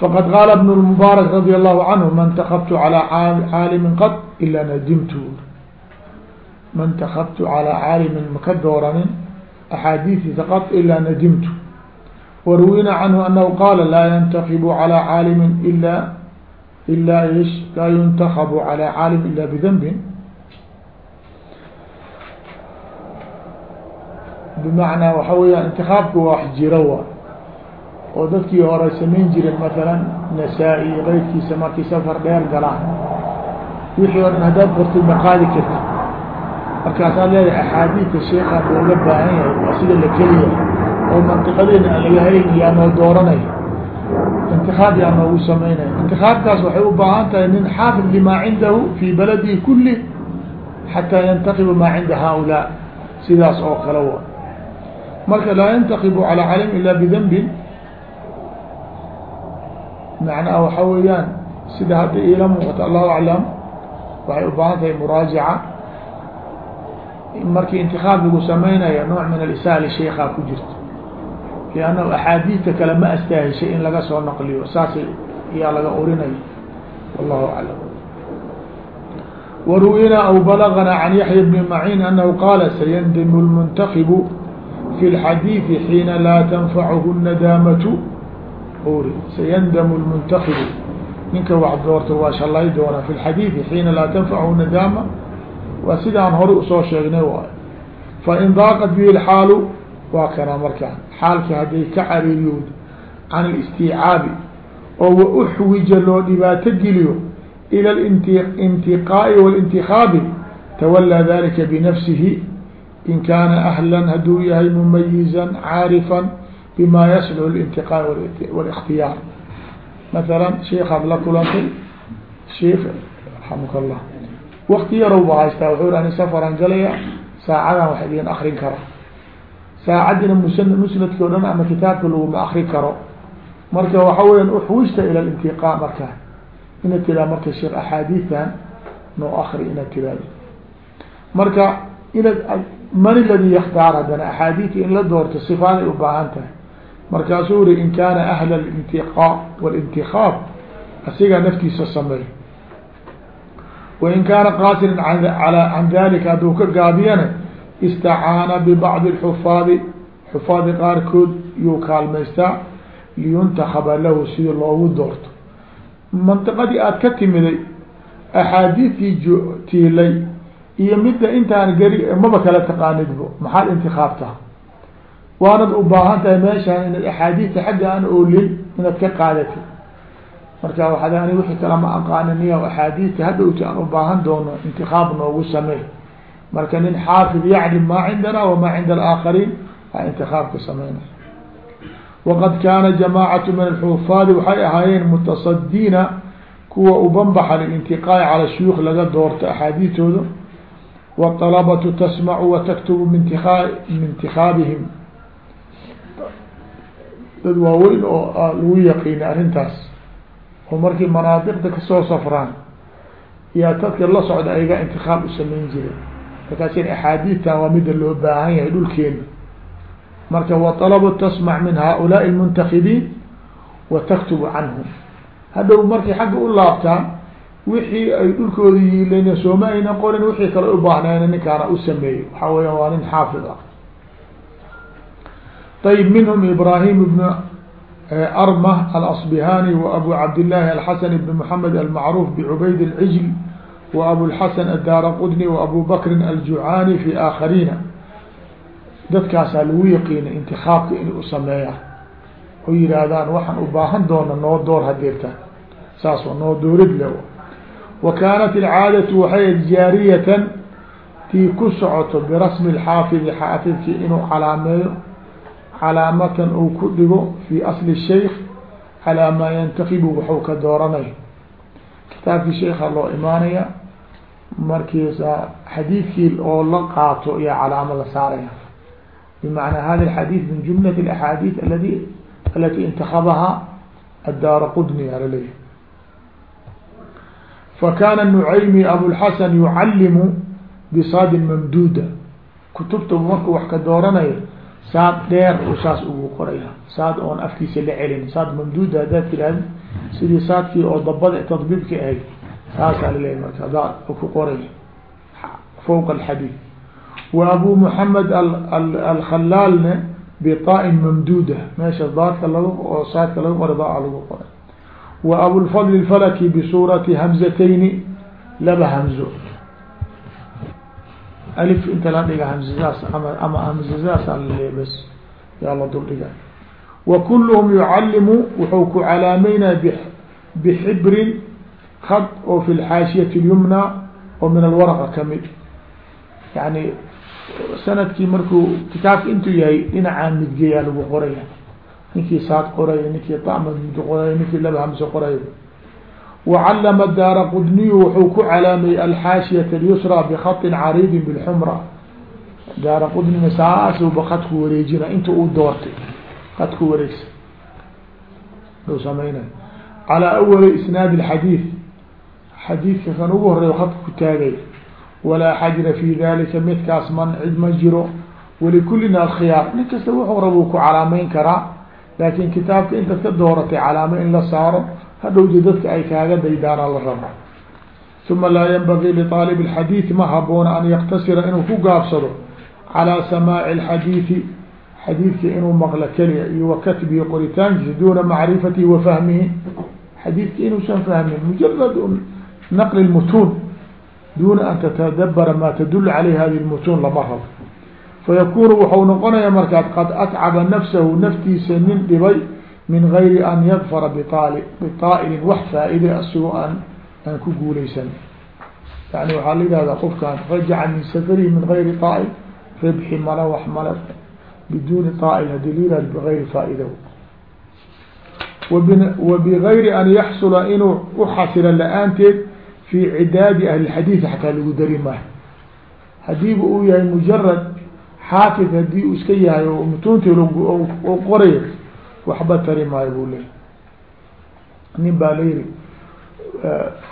fqad qaala bn mubaarak radi allahu canhu ma ntakabtu alaa caalimin qad ila nadimtu ma ntakabtu calaa caalimin maka dooranin axaadiidiisa qad ilaa nadimtu waruwina canhu anahu qaala laa yantakibu calى caalimi ila ila ish laa yuntakabu calى caalim ila bidanbin bimacnaa waxa weeyaan intikaabka waa wax jiro wa oo dadkii hore samayn jireen masalan nasaa-i keyrkiisa markay safar dheer galaan. Wixii dhan haddaad qortid ma qaadi karti markaasaad leedahay axaadiidka sheekaan looga baahan yahay waa sida la keliyahay oo mantiqadeena aan laga helin yaa noo dooranaya intikaab yaa noogu samaynaya intikaabkaas waxay u baahan tahay nin xaafid limaa cindahu fii baladihi kulli xataa yantakiba maa cinda haaulaa. Sidaas oo kale wa. Marka laa yantakibu calى calim ila bidanbin macnaha waxa weeyaan sida hadda iila muuqata allahu aclam waxay u baahan tahay muraajaca. Markii intikaab lagu sameynaya nooc min alisaali sheekaa ku jirto liannahu axaadiidta kale ma astaahishay in laga soo naqliyo saas yaa laga orinaya wallahu aclam waru'ina aw balagna can yaxya bni macin anahu qaala sayandimu lmuntakibu fi lxadiidi xiina laa tanfachu nadaamatu uri sayandamu lmuntakibu ninka wax doorta waa shalay doonaa fi lxadiidi xiina laa tanfachu nadaama waa sidaan hore u soo sheegnay waay fain daaqat bihi lxaalu waa kana markaan xaalkii hadday ka cariiriyood can اlistiicaabi oo wa uxwija loo dhibaato geliyo ila اlintiqaa'i waاlintikaabi tawalaa dalika binafsihi in kaana ahlan hadduu yahay mumayizan caarifan bima yaslxu اlintiqaaء wاlاkhtiyaar maala sheikaad la kulantay sheik raxamka اllah wakti yarow ba haystaa wuxuu ani safaran galaya saacadan wax idin akrin kara saacadina mus musnadki o dhan ama kitaabka laguma akri karo. Marka waxa weya uxwista ila lintiqaa marka inaad tiraa marka sheekh axaadiitan noo akri inaad tiraado marka inaad man ladi yaktaar haddana axaadiidka in la doorto sifaaday u baahan tahay. Markaasuu uri in kaana ahla lintiqaa wاlintikaab asigaa naftiisa sameey wain kaana qaasiran can dalika hadduu ka gaabiyana istacaana bibacdi اxufaadi xufaadi qaarkood yuu kaalmaystaa liyuntakaba lahu sida loogu doorto. Mantiqadii aada ka timiday axaadiidtii tiilay iyo midda intaan gari maba kala taqaanidbo maxaad intikaabtaa waanad u baahan tahay meeshaan inaad axaadiidta xagga aan oolin inaad ka qaadatid marka waxaad ani wixii kala ma aqaaniniya axaadiidta hadhowti aan u baahan doono intikaab noogu sameey marka nin xaafid yaclim maa cindana wamaa cinda alaakhariin aa intikaabka sameynay waqad kaana jamaacatu min alxufaadi waxay ahaayeen mutasadiina kuwa u banbaxa lilintiqaa'i cala shuyuuk laga doorto axaadiidtooda wاطalabatu tasmacu wataktubu min min intikaabihim dad waaweyn oo lagu yaqiinay arrintaas. Oo markii manaadiqda ka soo safraan yaa dadka la socda ayaga intikaab u samayn jiray markaasin axaadiidtan waa mida loo baahan yahay dhulkeena marka waطalabu tasmac min haaulaai اlmuntakibiin wa taktubu canhum hadhow markay xagga u laabtaan wixii ay dhulkooda yiilen sooma ayna qorin wixii kale ubaahnayna ninkaana u sameeyey waxaa weya waa nin xaafid ah ayb minhm ibrahim bn armh alasbihani wa abu cabdillahi alxasan bn mحamed almacruuf bcubayd اlcijl addaara qudni wa abu bakrin aljucaani fi aakhariina dadkaasaa lagu yaqiinay intikaabka inay u sameeyaan oo yihaahdaan waxaan u baahan doona noo door hadeertaan saas noo doorid le wa kaanat alcaadatu waxay jaariyatan tii ku socoto birasmi اlxaafidi xaafidkii inuu calaameeyo calaamatan uu ku dhigo fi asli shaykh calaa maa yantakibu waxuu ka dooranay. Kitaabkii sheikha loo imaanaya markiisa xadiidkii oo la qaato ayaa calaamo la saaraya. Bimacnaa hada alxadiid min jumlat alaxaadiid aladi alati intakabaha addaara qudni aa laleeyahy fakana nucaymi abulxasan yucallimu bisaadin mamduuda. Kutubta markuu wax ka dooranayo saad dheer u saas ugu qoraya. Saad oon afkiisa la celin. Saad mamduuda haddaad tidhaahdi sidii saadkii oo dabada tadbiibka ahayd saasaa laleeyahy marka adaa ku qoraya fawqa alxadiid wa abu moxamed alkhalaalne biطaa-in mamduuda. Meesha daadka lag oo saadka laga qoray daa lagu qoray. Wa abulfadl اfalaki bisuurati hamzatayni laba hamzo. Alif inta la dhiga hamzadaas ama ama hamzadaasa laleebas yaa la dul dhiga. Wa kulluhum yucallimu wuxuu ku calaameynaya bxibrin ad oo fi lxaashiyati lyumna oo min alwaraqa ka mid yani sannadkii markuu kitaabka intuu yahay dhinacaa midgeeyaa lagu qoraya ninkii saad qoraya ninkii amad mid qoray ninkii laba hamso qoray wacalama daara qudniyu wuxuu ku calaamayey alxaashiyat lyusra bikhaطin cariidin bilxumra. Daara qudniga saasuba kadku wareejina inta uu doortay. Kadku wareegsa u samaynay calaa awali isnaadi اxadiid xadiidka kan ugu horeey hadka ku taagay. Walaa xajra fi dalika midkaas man cid ma jiro. Walikullina alkhiyaar. Nin kasta wuxuu rabuu ku calaameyn karaa. Laakiin kitaabka intaad ka dooratay calaamo in la saaro hadhowdi dadka ay kaaga daydaanaa la rabo. Uma laa yanbagii liaalib alxadiidi ma haboona an yaktasira inuu ku gaabsado calaa samaaci alxadiidi xadiidka inuu maqlo keliya iyo wa katbihi qoritaankiisa duuna macrifatihi wa fahmihi. Xadiidka inuusan fahmin mujarad naqli mutuun duuna an tatadabara ma tadul caleyh hadi lmutuun lama rabo fayakunu waxau noqonaya markaad qad atcaba nafsahu naftiisa nin dhibay min gayri an yadfara biaal biطaa'ilin wax faa-ide asigoo aan aan ku guuleysan yani waxaa la yihahdaa qofkaan rajaca min safarihi min gayri طaa'il ribxi mala wax mala biduni طaa'il hadii la yihahdo bigayri faa-ida wa bigayri an yaxsula inuu uxasila la-aanteed fi cidaadi ahli xadiid xataa lagu dari maayo hadiiba uu yahay mujarad xaafid hadii uu iska yahay oo mutuunti oo qorayo waxba tari maayo buu leeyay nin baa la yihi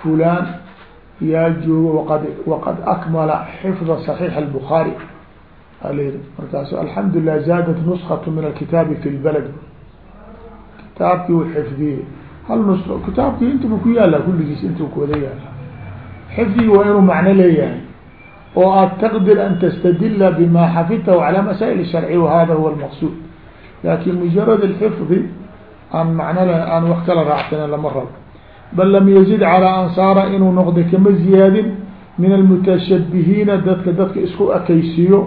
fulan yaa joogo waqad waqad akmala xifda صaxiix الbخaarي aa la yihi markaasu alxamdu lilah zaadat nuskatu min alkitaabi fi lbalad kitaabkii u xifdiyey hal nus kitaabkii intuba ku yaala kulligiis intuu kuwada yaala xifdigu waa inuu macno leeyahay oo aada taqdir an tastadila bima xafidtahu calaa masaa'il sharci wahada huwa almaqsuud. Laakin mujarad alxifdi aan macno l aan wax kala raacsanen lama rabo. Bal lam yazid calaa an saara inuu noqday kama ziyaadin min almutashabihiina dadka dadka isku akaysiiyo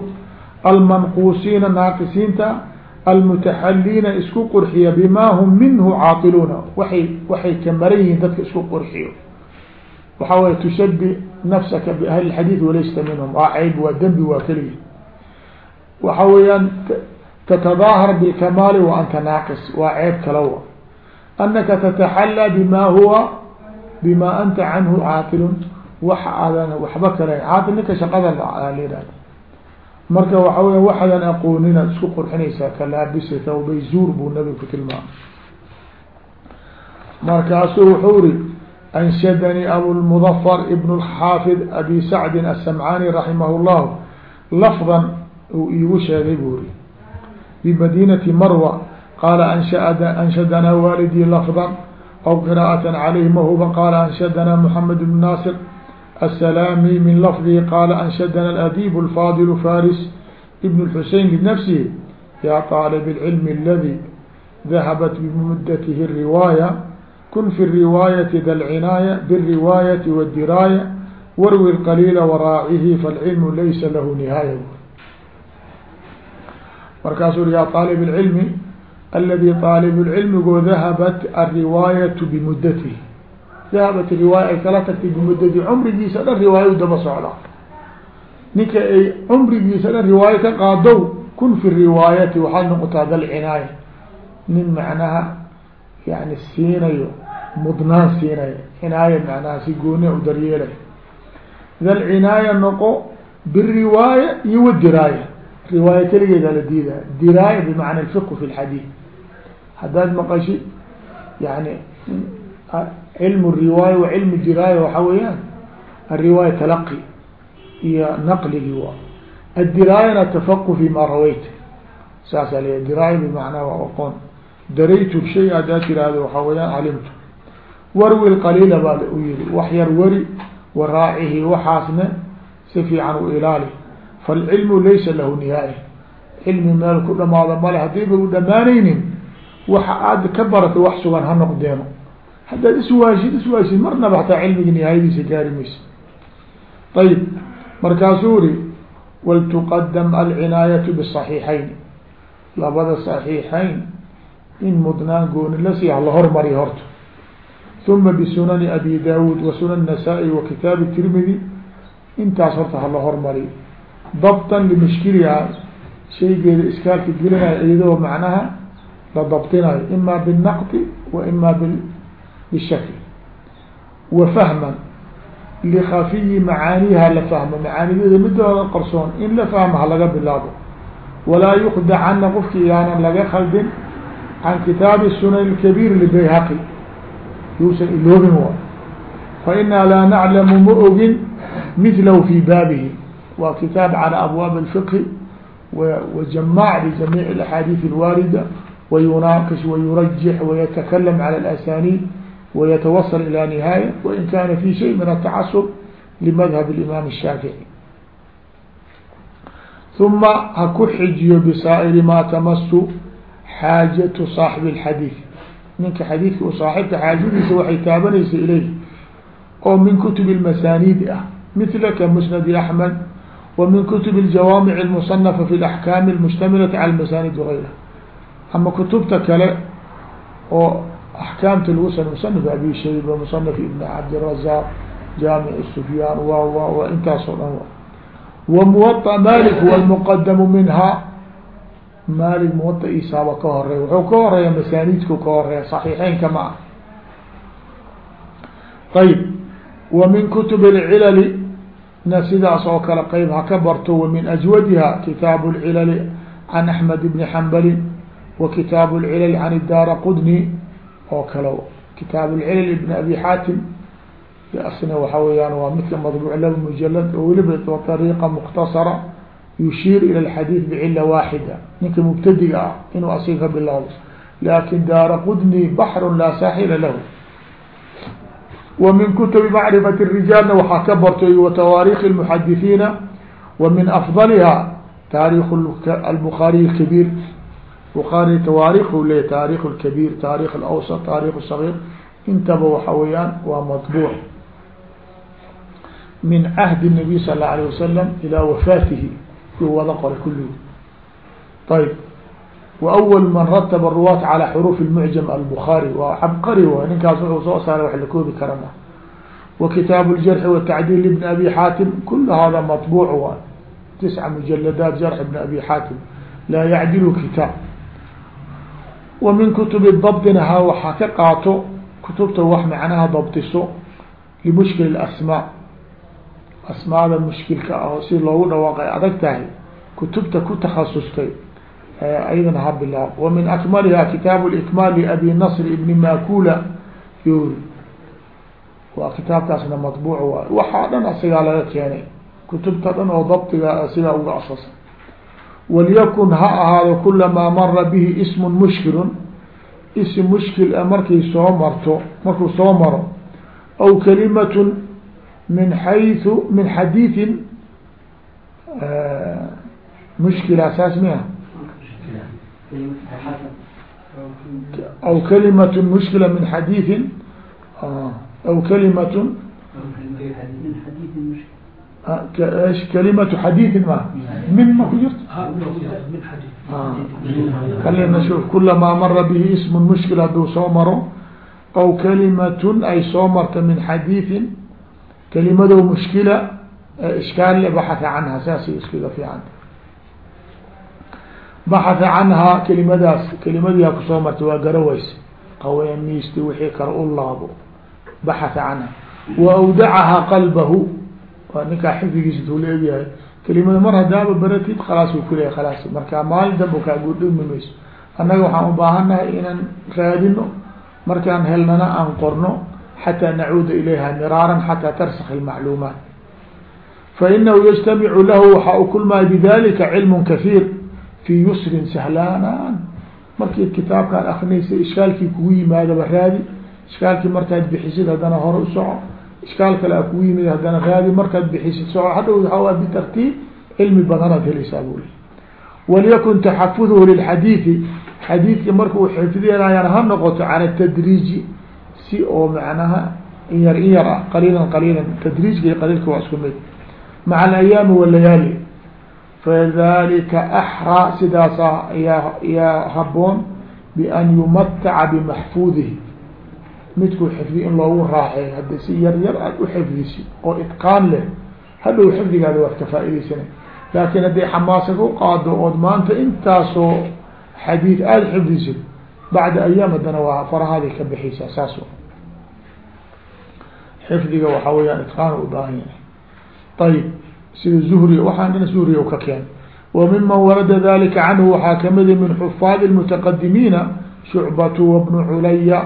almanquusiina naaqisiinta almutaxaliina isku qurxiya bima hum minhu caailuuna waay waxay ka maran yihiin dadka isku qurxiyo waxaa way tushabi nafsaka biahli xadiid walaysta minhum. Waa ceyb waa dembi waa keliya. Waxa weeyaan tatadaahar bilkamaali wa anta naaqis. Waa ceeb kalawa anaka tataxallaa bima huwa bima anta canhu caatilun. Wax aadan waxba kale. Caatil ninka shaqada layihahda marka waxa weya waxadan aqooninaad isku qurxinaysaa kalaabisa thawbay zuur buu nabiga ku tilmaamay. Markaasuu wuxuu ri anshadanii abulmudafar ibn اxaafid abi sacdin aلsamcaani raximah اllahu lafdan uu iigu sheegay buu ri bimadinati marwa qaala anshadanaa waalidii lafdan aw qiraaءaة calayh mahuba qaala anshadanaa mxamed bn naasir السلاmي min lفظhi qاla أنshدna الأdيب الفاضل فاris بن الحuseين بنفسه ya طاaلب العلم الذي ذahaبت بمدته الرواية kun fi riwaayati da lcinaaya biriwaayati wdiraaya warwi qaliila waraacihi falcilmu laysa lahu nihaaya. Markaasuu ya aalib lcilmi aladi aalibulcilmigo dahabat ariwaayatu bimuddatihi dahabat riwaaya ay kala tagtay bimuddati cumrigiisa dhan riwaaya u daba socda. Ninka ay cumrigiisa dhan riwaayo ka qaadow kun fi riwaayati waxaad noqotaa dalcinaaya nin macnaha yani siinayo mudnaan siinay cinaaya manaha si gooni u daryeelay. Idan cinaaya noqo biriwaaya iyo wdiraaya riwaaya keligeeda la diida diraaya bimacna alfiqhu fi lxadiid haddaad maqashid yani cilmu riwaaya wa cilmu diraaya waxa weeyaan? Alriwaaya talaqi iyo naqligii wa. Addiraayana tafaqu fi ma rawayt saasaa leeya diraaya bimacnaa waa aqoon. Daraytu shay haddaad tiraahdo waxaa weeyaan calimtu warwi qaliila baa u yihi wax yar wari wa raacihi waxaasna si fiican u ilaali. Falcilmu laysa lahu nihaaya cilmi meel ku dhamaado male haddiiba u dhamaanaynin waxa aad ka baratay wax sugan ha noqdeeno haddaad iswaashid iswaashid marnaba hataa cilmiga nihaayadiisa gaari mayso. Ayib markaasuu uri waltuqadam alcinaayatu biصaxiixayn labada صaxiixayn in mudnaan gooni la siiya la hormariya horta uma bisunani abi daawuud wa sunan nasaa-i wa kitaabi tirmidi intaas horta hala hormariyo dabtan limushkiliha shaygeeda iskaalka gelinayo iyadoo macnaha la dabtinayo ima biالnaqdi wa ima bishakl wa fahman likafiyi macaaniha la fahmo macaanideeda midooda qarsoon in la fahmo halaga bilaabo walaa yukdacana qofki iyaanan laga khaldin can kitaabi sunan اkabiir libayhaqi yuusan iloobin wa fainaa laa naclamu ma ogin mithlahu fi baabihi waa kitaab calى abwaab الfiqhi wajamac ljamiiع اaxaadiiث اlwaarida wayunaaqish wayurajix wayatakalam calى اlasaniid وyتwصل إلى نهاية وإن kاn في شhيء من التacصب لمdهب الإmام الشhاaفعي ثuma ha ku xijiyo بsاaئر ma تmس xاaجة صاaحب الحadيث ninka xadيثka u صaaحibka xاaجadiisa waxay taabanaysa ilayh oo min kتب المسانيد ah مثل kمسند أحمد ومن kتب الجوامع المصنفة في الأحكام المشتملة على المسانيد وغيرها ama kتubta kale oo axkaamta lagu sa musanif abi shayba musanif ibn cabdirazaq jaamic sufyaan wa wa wa intaasoo dhan wa muwaطa malik wlmuqadamu minha malik muwaطa isaaba ka horeey wuxuu ka horeeya masaaniidku ka horeeya صaxiixeynka ma ah ayb wa min kutub اlcilali na sidaas oo kale qeyb ha ka barto wa min ajwadiha kitaabu اlcilali can axmed bni xambali wa kitaabu اlcilal can daara qudni oo kale kitaab اlcilal ibn abi xaatim asna waxa weyaan waa midka madbuuc laba mujalad oo weliba ariiqa muktasara yushiir ilى اxadiid bcila waaxida ninka mubtadiga ah inuu asiga ka bilowdo lakin daara qudni baxr laa saaxila lahu wa min kutubi macrifat الrijaalna waxaa ka bartay wa tawaarikh اlmuxadithiina wa min afdaliha taarikh albukhaariy اkabiir bukhaari tawaarikhu leeya taarikh اkabiir taarikh اlawsط taarikh الصغيr intaba waxa weeyaan waa maطbuuc min cahdi الnabiy sal اlه alيه wasalam ilaa wafaatihi intuu wada qoray kulligii ayb wawl man rataba ruwaat calى xuruuf mucjam albukaari waa cabqari way ninkaas wuxuu soo saaray wax la koobi karana wa kitaabu ljarxi watacdiil ibn abi xaatim kulu hada maطbuuc waay tisca mujaladaat jarx ibn abi xaatim laa yacdilu kitaab wa min kutubi dabdinahaa waxaa ka qaato kutubta wax macnaha dabtiso limushkil asmaa asmaada mushkilka ah oo si loogu dhawaaqay adag tahay kutubta ku takhasustay ayadana ha bilaab wa min akmaliha kitaabu likmaal liabi nasr ibni makula yuri waa kitaabkaasna matbuuc waay waxaa dhan asigaa laga keenay kutubta dhan oo dabdiga asigaa uga asasa. Walyakun ha ahaado kulamaa mara bihi ismu mushkilun ism mushkil a markay soo marto markuu soo maro aw kalimatun min xayثu min xadiiثin mushkila saas miya aw kalimat mushkila min xadiiثin aw kalimat kalimatu xadiiثin ma min ma ku jirto kalina shuf kulamaa mara bihi ism mushkil hadduu soo maro aw kalimatun ay soo marta min xadiiثin kelimado mushkila ishkaal baxaa canha saasay iskaga fiicanta baxaa canhaa kelimadaas kelimadiia ku soo martay waa garaweyse qaweemiisti wixii kale u laabo baxaa canha. Wa awdacahaa qalbahu waa ninkaa xifdigiisa intuu la egyahay kelimada mar haddaaba baratid khalaas u kuleyahay khalaas. Marka maalin dambe kaa guudhimi mayso. Annaga waxaan u baahannahay inaan raadino markaan helnana aan qorno xatى nacuuda ilayha miraaran xatى tarsak اlmacluumaat fainahu yجtamicu lahu waxaa u kulmaya bidalika cilm kahiir fii yusrin sahlaanaan markii kitaabkaan akrinaysa ishkaalkii kugu yimaadaba raadi ishkaalkii markaad bixisid haddana hore u soco ishkaal kale a kugu yimid haddana raadi markaad bixisid soco hadhow waxaa bitartiib cilmi badanaad helaysaa buli walyakun taxafudhu lilxadiidi xadiidka marka uu xifdinayaan ha noqoto cala tadriiji si oo macnaha in yar in yar ah qaliilan qaliilan tadriijka qaliilka waa isku mid. Maca alayaami walayaali fadalika axraa sidaasaa yaa yaa haboon bian yumataca bimaxfuudihi. Midkuu xifdiy in loogu raaxeey hadda si yar yar aad u xifdisi oo itqaan leh hadhow xifdigaada waad ka faa'idaysana laakin hadday xamaasa ku qaado ood maanta intaasoo xadiid aada xifdisid bacda ayaam haddana waa farahaaday ka bixiysaa saas xifdiga waxaa weyaan itqaan u baahan yahay. Ayib sida zuhri waxaan dhan zuhri ka keen. Wa miman warada dalika canhu waxaa kamida min xufaadi lmutaqadimiina shucbatu wabnu culaya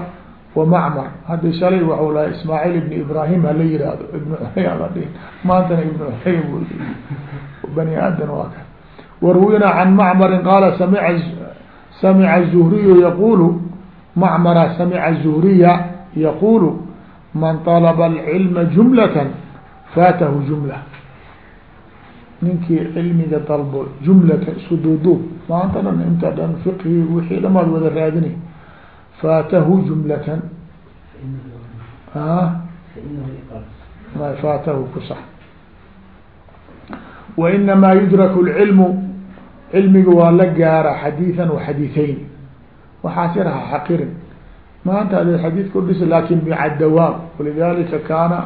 wamacmar hadda shalay waxau lahay ismaaciil ibn ibrahim hala yihahdo ibn culaya la dhihi maantana ibn culaya bani aadan waa ka. Warwina can macmarin qaala samica samica zuhriyu yaqulu macmara samica zuhriya yaqulu man طalba alcilma jumlatan faatahu jumla ninkii cilmiga dalbo jumlatan isku duuduub maanta dhan inta dhan fiqhi wixii dhamaad wada raadinay faatahu jumlatan ma faatahu kusax wainamaa yudraku lcilmu cilmiga waa la gaara xadiiثan waxadiiثeyn waxaas yar ha xaqirin maanta ade xadiid kudhis lakin maca dawaam walidalika kaana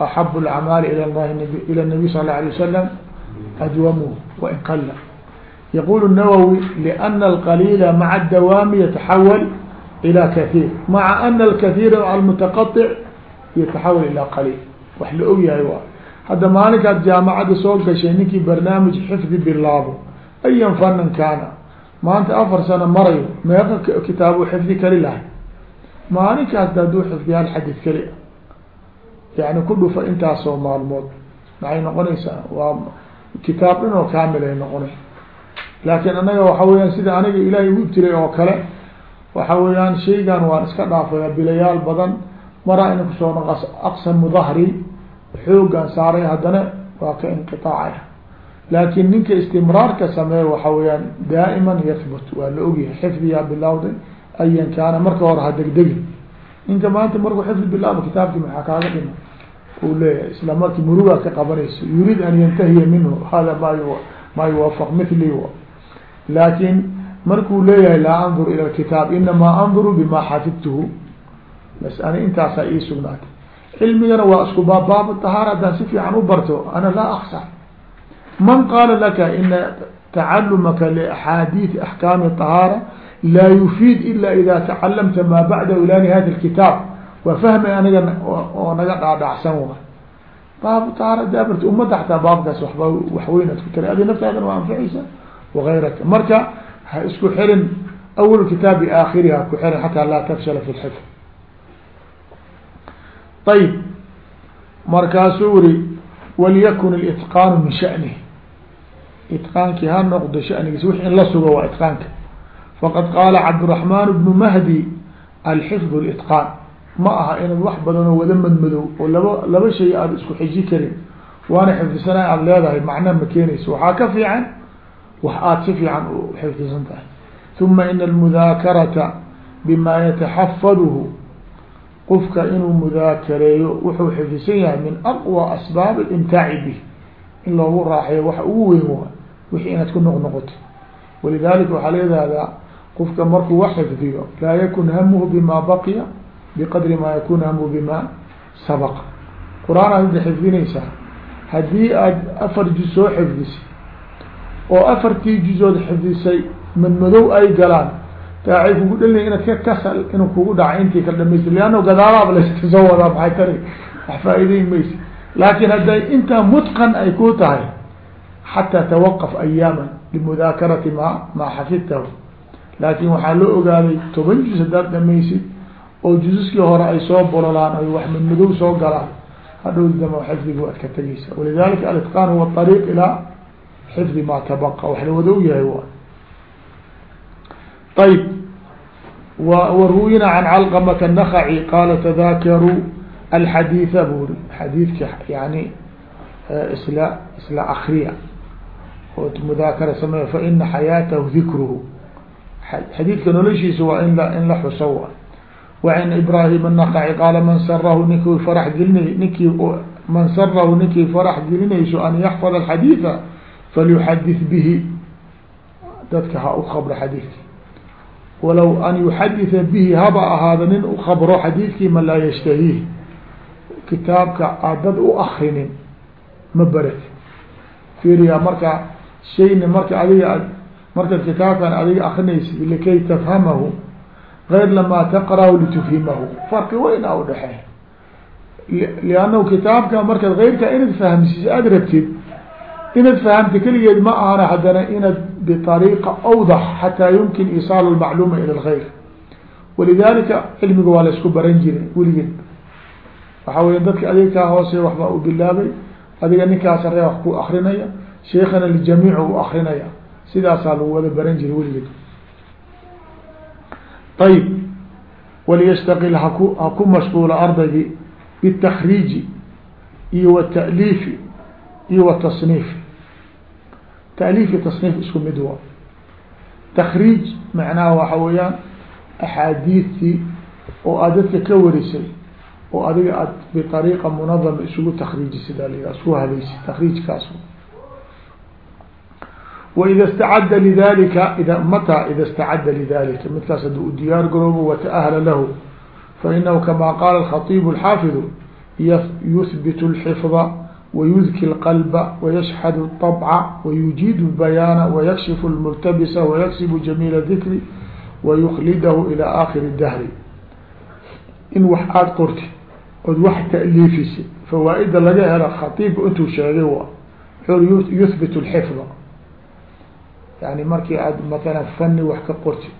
axab اlacmaali ilى llahi ilى الnabiy sal اله alيه wasalam adwamuhu wain qala yaqul الnawawi lأna alqaliila maca اdawaami yataxawal ilى kaثيir maca ana alkaثيira almutaqaطic yataxawal ilى qaliil wax la og yahay waa hadda maalinkaad jaamacadda soo gashay ninkii barnaamij xifdi bilaabo ayan fanan kaana maanta afar sano marayo meeqa kitaabu xifdi kali lahay maalinkaas haduu xifdi hal xadid keli a yani ku dhufa intaasoo maalmood. Maxay noqonaysaa? Waa kitaab dhan oo kaamil ay noqonay. Laakiin anaga waxa weyaan sida aniga ilaahay u ibtilay oo kale waxa weeyaan shaygan waan iska dhaafaya bilayaal badan. Maraa ina ku soo naqas aqsamu dahri xoogaan saaray haddana waa ka inqiaacaya laakin ninka istimraarka sameeya waxa weyaan daa'iman yahbut waa la ogyahay xifdiyaa bilawday ayan kaana marka hore ha degdegin ninka maanta markuu xifdi bilaabo kitaabkii maxaa kaaga dhima uu leeyahay isla markii murugaa ka qabanayso yuriid an yantahiya minhu hada ma maa yuwafaq mithli laakin markuu leeyahay laa andur ila kitaab inamaa anduru bima xafidtuhu. Bas ani intaasaa ii sugnaatay. Cilmigana waa isku baabbaab tahaara haddaan si fiican u barto ana laa aksa man qaala laka ina tacalumaka liaxaadiidi axkaami طahaara laa yufiid ila ida tacalamta maa bacda ulani hada kitaab waa fahmay aniga oo naga dhaadhacsan baab umada ataa baabkaas waba waxweyn ad ku tara adi naftaadana waa anficaysa waغayraka marka ha isku xirin awl kitaab biaakhiriha ku xirin xataa laa tafshala fi lxifd ayb markaasuu iri walyakun اlitqaanu min sha'nih itqaankii ha noqdo shanigiis wix in la sugo waa itqaanka faqad qaala cabdiraxmaan bnu mahdi alxifdu litqaan ma aha inaad wax badanoo wada madmadow oo laba laba shay aada isku xiji karin waana xifdisana aada leedahay macna ma keenayso waxaa ka fiican wax aada si fiican u xifdisan tahay uma ina almudaakarata bima yataxafaduhu qofka inuu mudaakareeyo wuxuu xifdisan yahay min aqwa asbaab alimtaaci bih in loogu raaxeeyo wax ugu weyn waa wixii inaad ku noq noqoto walidalika waxaa la yidhaahdaa qofka markuu wax xifdiyo laa yakun hamuhu bima baqiya biqadri ma yakun hamuhu bima sabaqa. Qur'aan aad xifdinaysaa. Haddii aad afar juz soo xifdisay oo afartii juzood xifdisay madmadow ay galaan taacay kugu dhalina inaad ka kasal inuu kugu dhaca intii kala dhamaystir leanna gadaalaaba layska soo wadaa maxay tari wax faa'iideyn maysa. Laakin hadday intaa mutqan ay ku tahay xataa tawaqaf ayaaman limudaakarati ma maa xafidtahu laakin waxaa loo ogaaday toban juz haddaad dhamaysid oo jususkii hore ay soo bololaan ay wax madmadow soo galaan hadhow dama xifdiga waad ka tegeysa walidalika alitqaan huwa ariiq ilaa xifdi maa tabaqa wax la wada og yahay wa ayb wruwina can calqmة النkعي qaala tadakaruu alxadiiثa buri xadiidka yani isla isla akriya oo mudaakara sameeya fa ina xayaatahu dikruhu xadiidka noloshiisa waa in in la xuso wa wacan ibrahim الnaqaci qaala man sarahu ninkii farax gelinay ninkii man sarahu ninkii farax gelinayso an yaxfad alxadiida falyuxadith bihi. Dadka ha u kabro xadiidki walow an yuxaditha bihi haba ahaada nin u kabro xadiidkii man laa yashtahiih. Kitaabka aad dad u akrinin ma barat fiiriya marka shayna marka adiga ad markaad kitaabkan adiga akrinaysid likay tafhamahu غayr lamaa taqrأhu litufhimahu farqi weyn a udhexeey liannahu kitaabka markaad غayrka inaad fahmsiis aada rabtid inaad fahamta keligeed ma ahana haddana inaad bطariiqa awdax xataa yumkin isaalu lmacluuma ilى اlغayr walidalika cilmiga waa la isku baran jiray weligeed waxaa weya dadka adeegkaa hoose waxbaa u bilaabay adiga ninkaa saree wax ku akrinaya sheikana ljamiic u akrinaya sidaasaa lagu wada baran jiray weligeed ayb waliyastaqil haku haku mashquula ardaygii bitakriiji iyo wata'liifi iyo watasniif ta'liif iyo tasniif isku mid waa. Takriij macnaha waxa weeyaan axaadiidtii oo aad dadka ka warisay oo adiga aad biariiqa munadama isugu takriijisid a isku hadaysid takriijkaas wida stacada lidalika mata ida stacada lidalika midkaas hadduu u diyaar garoobo wataahla lahu fainahu kama qaala alkhatiibu alxaafidu yuthbit alxifda wayudki alqalba wayashhadu alطabca wayujidu albayaana wayakshifu almultabisa wayaksibu jamiila dikri wayuklidahu ila aakhiri dahri in wax aada qorti ood wax ta'liifisa fawaa-ida laga helo khatiibka intuu sheegay yuthbit alxifda yani markii aad matala fani wax ka qortid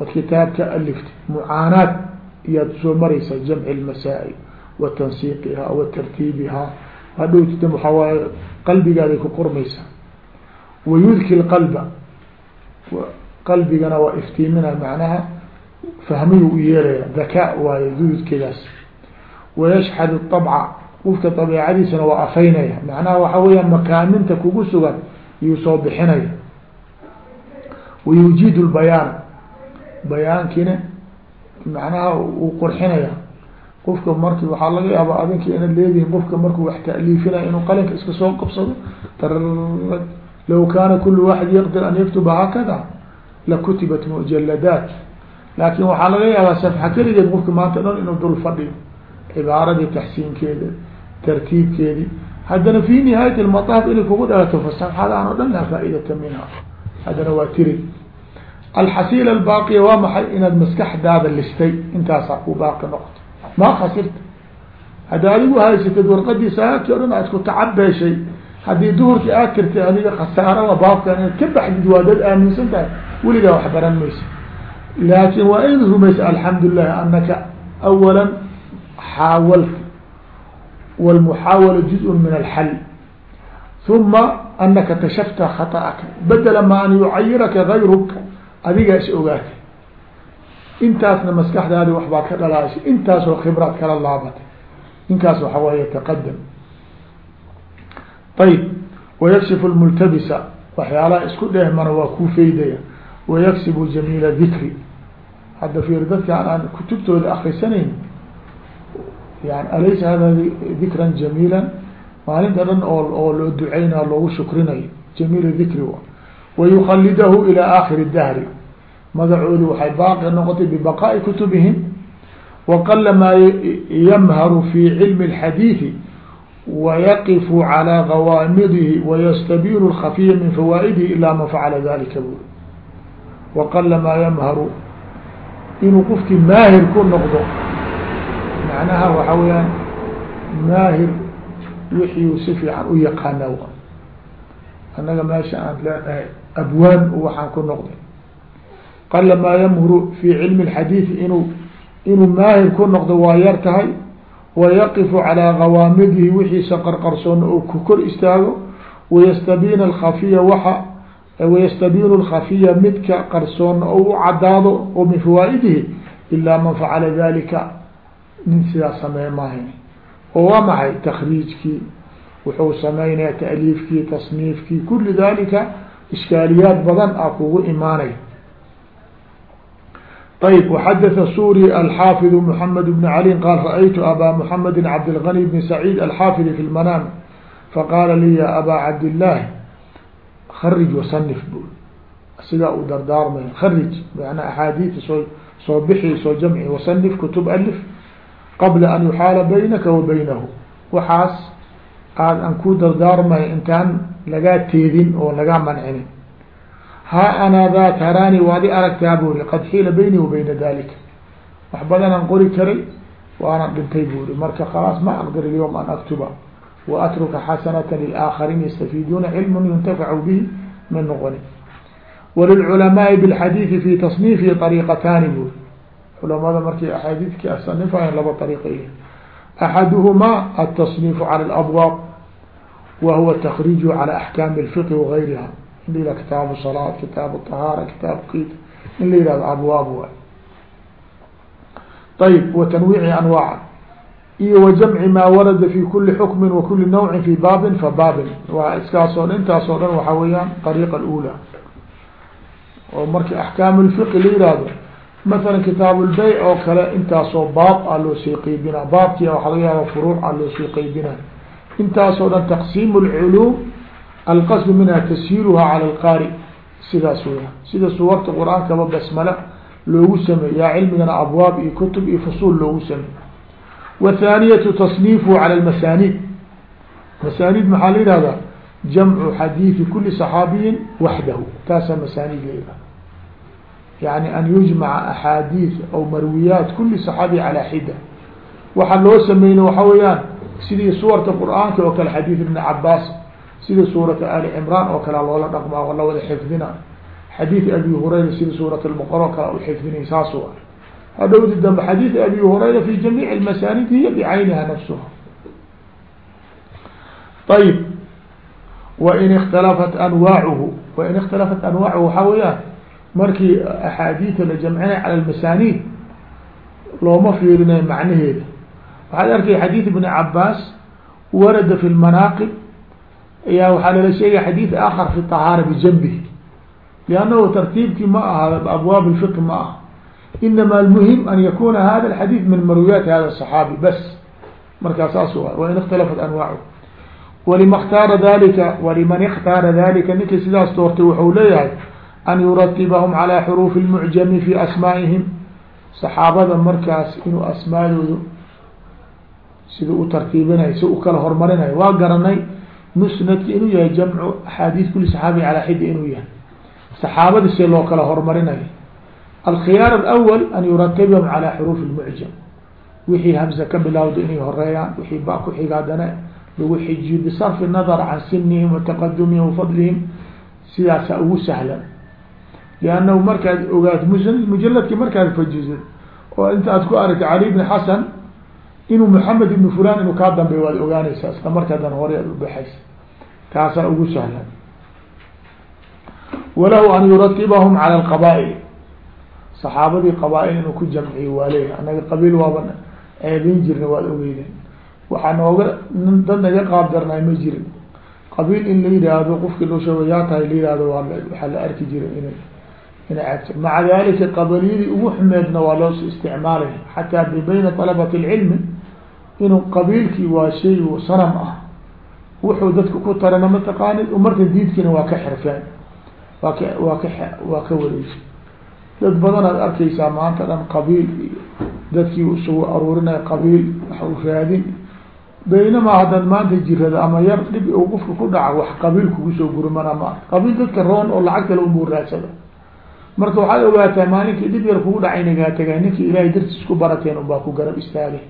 ood kitaab ka aliftid mucaanaad iyaad soo maraysaa jamci اlmasaa'il wa tansiiqihaa wa tartiibihaa hadhowtida waxaa waaye qalbigaaday ku qormaysaa wayudki lqalba qalbigana waa iftiimina macnaha fahmiyu u yeelaya dakaa waaye dududkedaas wayashxad طabca qofka dabeecadiisana waa afaynaya macnaha waxa weeyaan makaaminta kugu sugan iyuu soo bixinaya wayujiid lbayaan bayaankiina macnaha uu qurxinaya qofka marki waxaa laga yaaba adinka inaad leedihin qofka markuu wax taaliifinaya inuu qalinka iska soo qabsado law kaana kulu waxid yaqdir an yaktuba hakada lakutibat mujaladaat laakin waxaa laga yaabaa safxa keligeed qofka maanta dhan inuu dul fadhiyo cibaaradii taxsiinkeeda tartiibkeedii haddana fi nihaayat lmataaf inay kugu dhalato fa safxadaan o dhan laa faaidata minha haddana waa tiri alxasiila albaaqiya waa maxay inaad maskaxdaada listay intaasaa ku baaqi noqoto maa khasirta hadda adigu haysatid warqadii saaki o dhan aad ku tacabeeshay haddii duhurkii aad tirtay adiga khasaarada baabkan inaad ka baxdid waa dad aaminsan tahay weligaa wax baran maysa laakin waa inaad rumaysa alxamdu lilah anaka awala xaawalta wاlmuxaawala juz min alxal uma anaka kashafta khaطأaka badela ma an yucayiraka gayruka adigaa is ogaatay. Intaasna maskaxdaadi waxbaa ka dhalaashay. Intaasoo khibraad kala laabatay. Ninkaas waxa waay yataqadam ayb wayakshifu lmultabisa waxyaalaha isku dheehmana waa kuu feydaya wayaksibu jamiila dikri hadda fiir dadkaan aan kutubtooda akrisanayn yani alaysa hada dikran jamiila maalinta dhan oo oo loo duceynayo loogu shukrinayo jamiil dikri wa wayukhalidahu ilى akhiri dahri magacoodu waxay baaqi noqotay bibaqaa'i kutubihim waqala maa yamharu fi cilmi اlxadiidi wayaqifu calىa gawaamidihi wayastabiru lkhafiya min fawaa'idihi ilaa man facala dalika buuri waqala maa yamharu inuu qofkii maahir ku noqdo macnaha waxaa weyaan maahir wixiu si fiican u yaqaana annaga meesha aan leenahay abwaan waxaan ku noqday qala maa yamhuru fi cilmi اlxadiidi inuu inuu maahir ku noqdo waa yar tahay wayaqifu calىa gawaamidihi wixiisa qarqarsoona oo ku kor istaago wayastabiin alkhafiya waxa wayastabiinu alkhafiya midka qarsoona oo u cadaado oo min fawaa'idihi ilaa man facala dalika nin sidaa sameey maahayn oo waa maxay takriijkii wuxuu sameynaya taaliifkii tasniifkii kuli dalika ishkaaliyaad badan a kugu imaanay ayb wxadata suri alxaafidu mxamed bn cali qaal raأytu abaa mxamedi cabdilgani bn saciid alxaafidi fi lmanaam faqaala li ya abaa cabdillaahi karij wasanif bu sigaa uu dardaarmay karij man axaadiia soo soo bixi soo jamci wasanif kutub alif qabla an yuxaala baynaka wa baynahu waxaas aad aan ku dardaarmay intaan lagaa teedin oo lagaa mancinin ha anaa daa taraani waad i aragtaa buri qad xiila bayni wa bayna dalika wax badanaan qori karay waanan dhintay buri marka khalaas ma aqdir alyawm an aktuba wa atruka xasanata lilaakharin yastafiiduuna cilman yuntafacu bihi min noqoni walilculamaai bilxadiidi fi tasniifihi ariiqataani buri culamada markay axaadiidkii asanifayan laba ariiqa il axaduhumaa altasniifu cala alabwaab wa huwa takriiju cala axkaami alfiqhi wagayriha in la yihah kitaabu salaat kitaabu طahaara kitaabu qid in la yihahdo abwaab waay. Ayb wa tanwiici anwaaca iyo wa jamci maa warada fi kuli xukmin wa kuli nawcin fi baabin fa baabin. Waa iskaasoo intaasoo dhan waxaa weeyaan ariiqa alula oo marki axkaam lfiqi la yihahdo masalan kitaab lbayc oo kale intaasoo baab a loo sii qeybina baabkia waxaa laga yaaba furuuc a loo sii qeybina intaasoo dhan taqsiim lculuum alqasdu minha tashiiluha cala alqaari sidaas weya sida suwarta qur'aankaba basmala loogu sameey yaa cilmigana abwaab iyo kutub iyo fusuul loogu sameey wathaaniyatu tasniifuhu cala lmasaanid masaanid maxaa la yihahdaa jamcu xadiidi kuli صaxaabiyin waxdahu taasaa masaanid la yihahda yani an yujmaca axaadiid aw marwiyaat kuli صaxaabi calaa xida waxa loo sameyna waxa weeyaan sidii suwarta qur'aanka oo kale xadiid ibni cabaas sida suurata ali cimraan oo kale loola dhaqmaa la wada xifdina. Xadiid abi hurayra sida suurat lbaqara oo kale u xifdinay saasu ah. Hadhowdi dambe xadiid abi hurayra fi jamiic almasaanid hiya bicayniha nafsuha. Ayib wain اkhtalafat anwaacuhu wain اkhtalafat anwaacuhu waxaa weeyaan markii axaadiida la jamcinay cala lmasaanid looma fiirinayo macnaheeda. Waxaad arkay xadiid ibni cabaas warada fi lmanaaqib ayaa waxaa lala sheegaya xadiid akar fi طahaara bijanbihi liannahu tartiibkii ma aha abwaab lfiqi ma aha inama almuhim an yakuna hada alxadiid min marwiyaati hada الصaxaabi bas markaa saas wain اkhtalafat anwaachu walima اkhtaara dalika waliman اkhtaara dalika ninka sidaas doortay wuxuu leeyahay an yuratibahum calى xuruufi اlmucjami fi asmaa'ihim saxaabada markaas inuu asmaadoodu sida u tartiibinayo si u kala hormarinayo waa garanay musnadki inuu yahay jamcu axaadiis kuli saxaabi calaa xida inuu yahay. Saxaabada see loo kala hormarinayo. Alkhiyaar alawal an yuratibahum calaa xuruufi اlmucjam wixii hamza ka bilawda inay horeeyaan wixii ba ku xiga hadana lagu xijiyo bisarfi nadar can sinihim wa taqadumihim wafadlihim sidaasa ugu sahlan. Liannahu markaad ogaat mujaladki markaad fajizid oo inta aad ku aragta cali bni inuu maxamed ibni fulan inuu kaa dambeey waad ogaanaysaa isla markaadan hore aad ubaxaysa taasaa ugu sahlan. Walahu an yuratibahum cala alqaba'il saxaabadii qabaa-il inuu ku jamciyo waa leeyahay. Annaga qabiil waaba ceebin jirna waad ogeydeen. Waxaa nooga dad naga qaab darnaay ma jirin. Qabiil in la yidhaahdo qofkii loo sheego yaa tahay la yihahdo waa waxaa la arki jiray inay inay ceebta maca dalika qabaliyadii ugu xumeedna waa loo isticmaalay xataa bayna talabati اlcilmi inuu qabiilkii waa shay sanam ah wuxuu dadka ku tarana mataqaanid marka diidkiina waa ka xirfeen waa ka waa ka waa ka wareeji dad badan aad arkaysaa maanta dhan qabiil iyo dadkii isugu aruurinaya qabiil wax u raadin. Baynamaa haddaad maanta jirada ama yar dhib u qofka ku dhaca wax qabiil kugu soo gurmana ma qabiil dadka roon oo lacag kale unbuu raadsada. Marka waxaad ogaataa maalinkii dhib yar kugu dhacay nagaa tagaa ninkii ilaahay dartiis ku barateen unbaa ku garab istaagay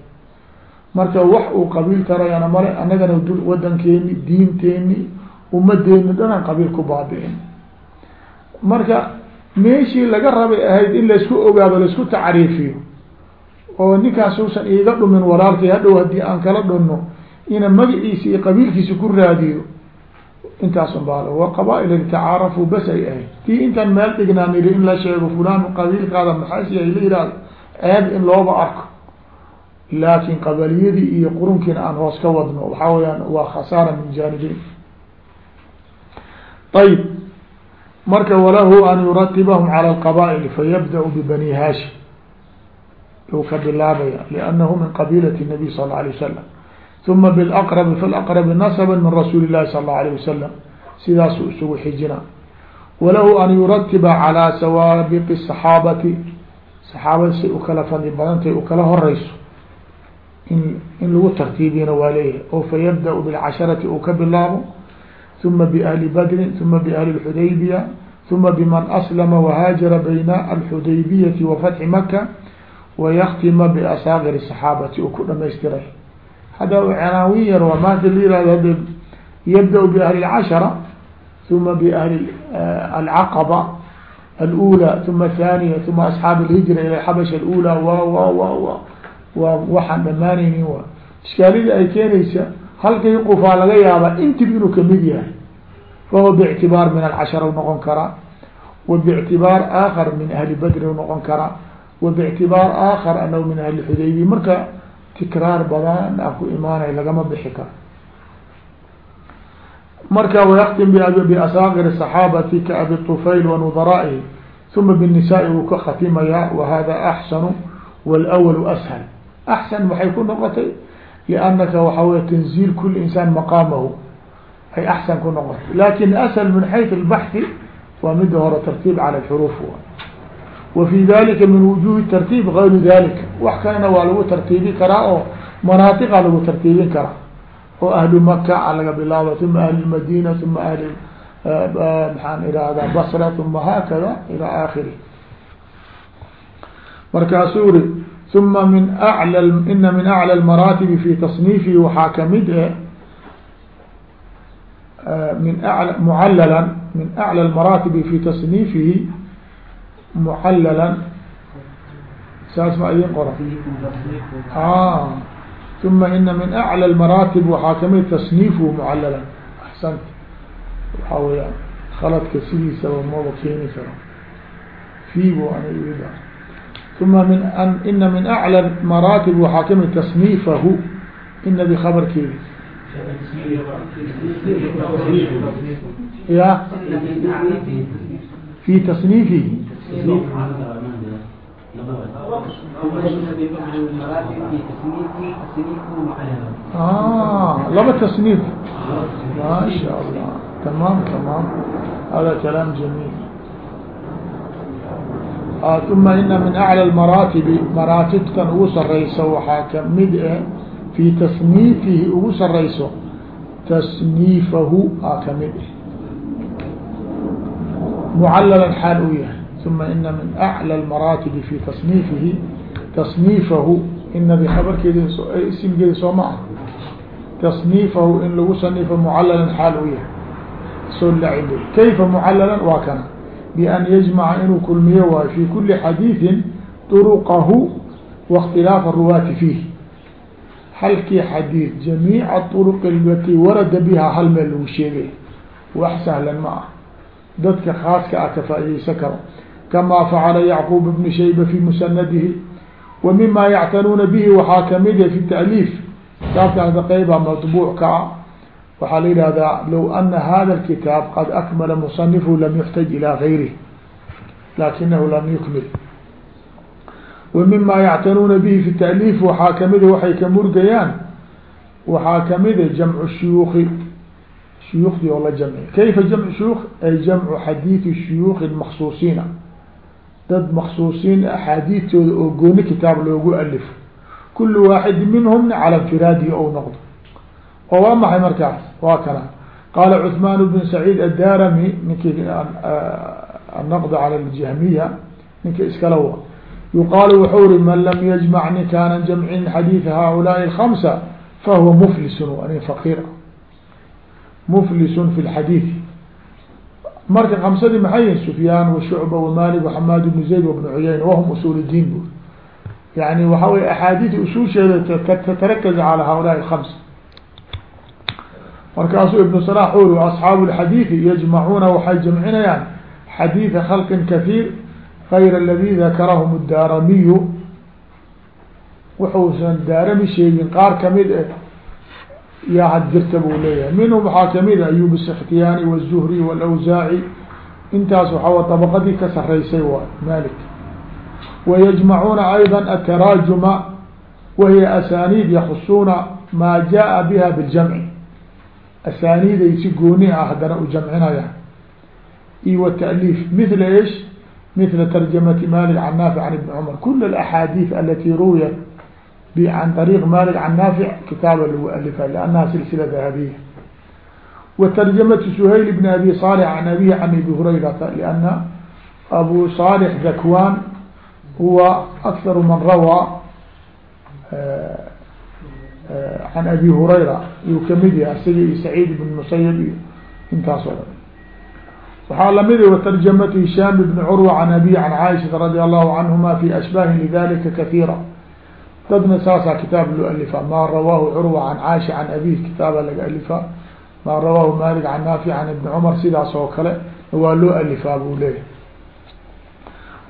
marka wax uu qabiil tarayana male annagana du wadankeeni diinteeni ummadeeni dhanaan qabiil ku baabi'in marka meeshii laga rabay ahayd in laysku ogaado laysku tacriifiyo oo ninkaas uusan iiga dhumin walaalkay hadhow haddii aan kala dhunno ina magaciisa iyo qabiilkiisa ku raadiyo intaas unbaal wa qabaa-il bas ay ahayd. Tii intaan meel dhignaa niri in la sheego fulaan qabiilkaada maxaasi ay la yihahdo ceeb in looba arko laakin qabaliyadii iyo qurunkiina aan hoos ka wadno waxaa weyaan waa khasaara min jaanibeyn ayb marka walahu an yuratibahum calى اlqaba'l fayabda bbani hashim u ka bilaabaya lأnnahu min qabiilat الnabiy sal اله alيه wasalam uma blaqrbi falaqrbi nasba min rasuuli الlahi sal اله alيه wasalam sidaasuu isugu xijina walahu an yuratiba calى sawaabiq الصaxaabati saxaabada say u kala fadli badantay u kala horeyso in in lagu tartiibiyana waa leeyahay. Oo fayabda bilcasharati uu ka bilaabo. Uma biahli badrin uma biahli lxudaybiya uma biman aslama wahaajara bayna alxudaybiyati wa fatxi maka wayaktima biasaagir saxaabati uu ku dhamaystiray hadda canaawin yar waa maanta la yiraahdo hadda yabda biahli lcashara uma biahli eh, alcaqaba alula uma athaniya uma asxaab alhijra ila alxabasha alula wa wa wa wa waa waxaan dhamaanaynin wa iskaalida ay keenaysa halkii qufaa laga yaaba intib inuu ka mid yahay fahuwa bictibaar min alcashara noqon karaa wa bictibaar aakar min ahli badri noqon karaa wa bictibaar aakar anahu min ahli xudaybiya marka tikraar badan a ku imaanay lagama bixi karo. Marka wayaqtim basaaqir saxaabati ka abi tufayl wa uma binisaai wuu ka khatimayaa wa hada axsanu walwalu ashal axsan waxay ku noqotay liannaka waxa wey tanziil kuli insaan maqaamahu ay axsan ku noqotay laakiin asal min xayثu اlbaxhi waa mida hore tartiib cala xuruuf wa fi dalika min wujuhi tartiib gayru dalika wax kalena waa lagu tartiibin karaa oo manaatiqa lagu tartiibin karaa oo ahlu maka laga bilaabo uma ahli madina uma ahli maxaan irahdaa basra uma haakada ila aakiri markaasuu ri uma min l ina min aclى اmaraatibi fi tasniifihi waxaa kamid e min mucallala min aclى اmaraatibi fi tasniifihi mucallalan saas ma idin qora uma ina min aclى اmaraatib waxaa kamid tasniifuhu mucallalan axsant waxaa weyaan khaladka sidiisaba maba keeni karo fiibo ana uma min ina min aclى maraatib waxaa ka mid tasniifahu ina bkhabarkeedi ya fi tasniifihi laba tasniif ma sha allah tamaam tamaam hada kalaam jamiil uma ina min aclى maraatibi maraatibtan ugu sareyso waxaa ka mid e fi tasniifihi ugu sareyso tasniifahu aa ka mid eh mucallalan xaal uu yahay uma ina min aclى maraatibi fi tasniifihi tasniifahu inadi khabarkeedi isimgeedi soo ma ah tasniifahu in lagu saniifo mucallalan xaal uu yahay soo lacib kayfa mucallalan waa kana بأn yجمca inuu kulmiyo waayo في kuli xadيiثi طرqahu واktilaaف الruwaati فيh halkii xadيiث جamيiع طرq اlati warada bha hal meel lagu sheegay wax sahlan ma ah dadka khaaska ah ka faaideysan karo kama facala yعqوب بن shayba في msnadihi و mima yctanuuna bihi waxaa kamida في تأliif kitaabka qeyba maطbuuc ka ah waxaa la yihahdaa low ana hada kitaab qad akmala musanifhu lam yuxtaj ilaa gayrih laakinahu lam yukmil. Wa mima yactanuuna bihi fi taliif waxaa kamida waxay ka murgayaan waxaa kamida jamcu shuyuuki shuyuukdii oo la jamciy kayfa jamcu shuyuuk ay jamcu xadiidi shuyuukin maksuusiina dad maksuusiin axaadiidtooda oo gooni kitaab loogu alifo. Kulu waaxidi minhumna cala infiraadihi ou noqdo oo waa maxay markaas waa kana qaala cuثmaan bn saciid addarami ninkii النqd calى اjahmiya ninka iskala wa yuqaalu wuxuu ri man lam yجmc ninkaanan jamcin xadiiث haؤulaaءi الخمسة fahuwa mflisun ani faqir mflisun fi اxadiiث marka kamsadii maxay yihin sufyaan وshucba وmalik وxamaad بn zayd وبn cuyayn wahm usul الdiin bu yani waxa wey axaadiث usuusheeda tatarakaز calى haؤulaaءi الخمسة markaasuu ibn صلاح uri asxaabu الxadiiثi yجmacuuna waxay jamcinayaan xadiiثa khalqi kaثيir غayr اladي dakarahm الdaramiyu wuxuusan daarami sheegin qaar kamid eh yaa had jirta buu leeyahay minhum waxaa kamid a ayub الskhtiyani wالzuhri wاlawsaaci intaas waxaa طabqadii ka sareysay waay malik wayajmacuuna ayضا aلtaraajuma wahiy asanid yakusuuna maa jaءa biha biاljamci asaaniiday si gooni ah haddana u jamcinayaan. Iyo wtaliif mila ish? Mila tarjamati malik can naafic can ibni cumar. Kul alaxaadiid alati ruwiyat can ariiq malik can naafic kitaaba lagu alifa liannaha silsila dahabiya. Watarjamati suhayl bn abi salix can abihi can abi hurayrata lianna abu salix dakwan huwa akharu man rawaa eh, can abi hurayra yuu ka mid yahay isaga iyo saciid ibn musayib iyo intaas oo dhan waxaa lamida watarjamat hishaam ibn curwa can abiy can caaishata radi allahu canhuma fi ashbaahin lidalika kahiira dadna saasaa kitaab loo alifaa maa rawaahu curwa can caaisha can abih kitaaba laga alifaa maa rawaahu malik can naafic can ibni cumar sidaas oo kale waa loo alifaa buu leeyahay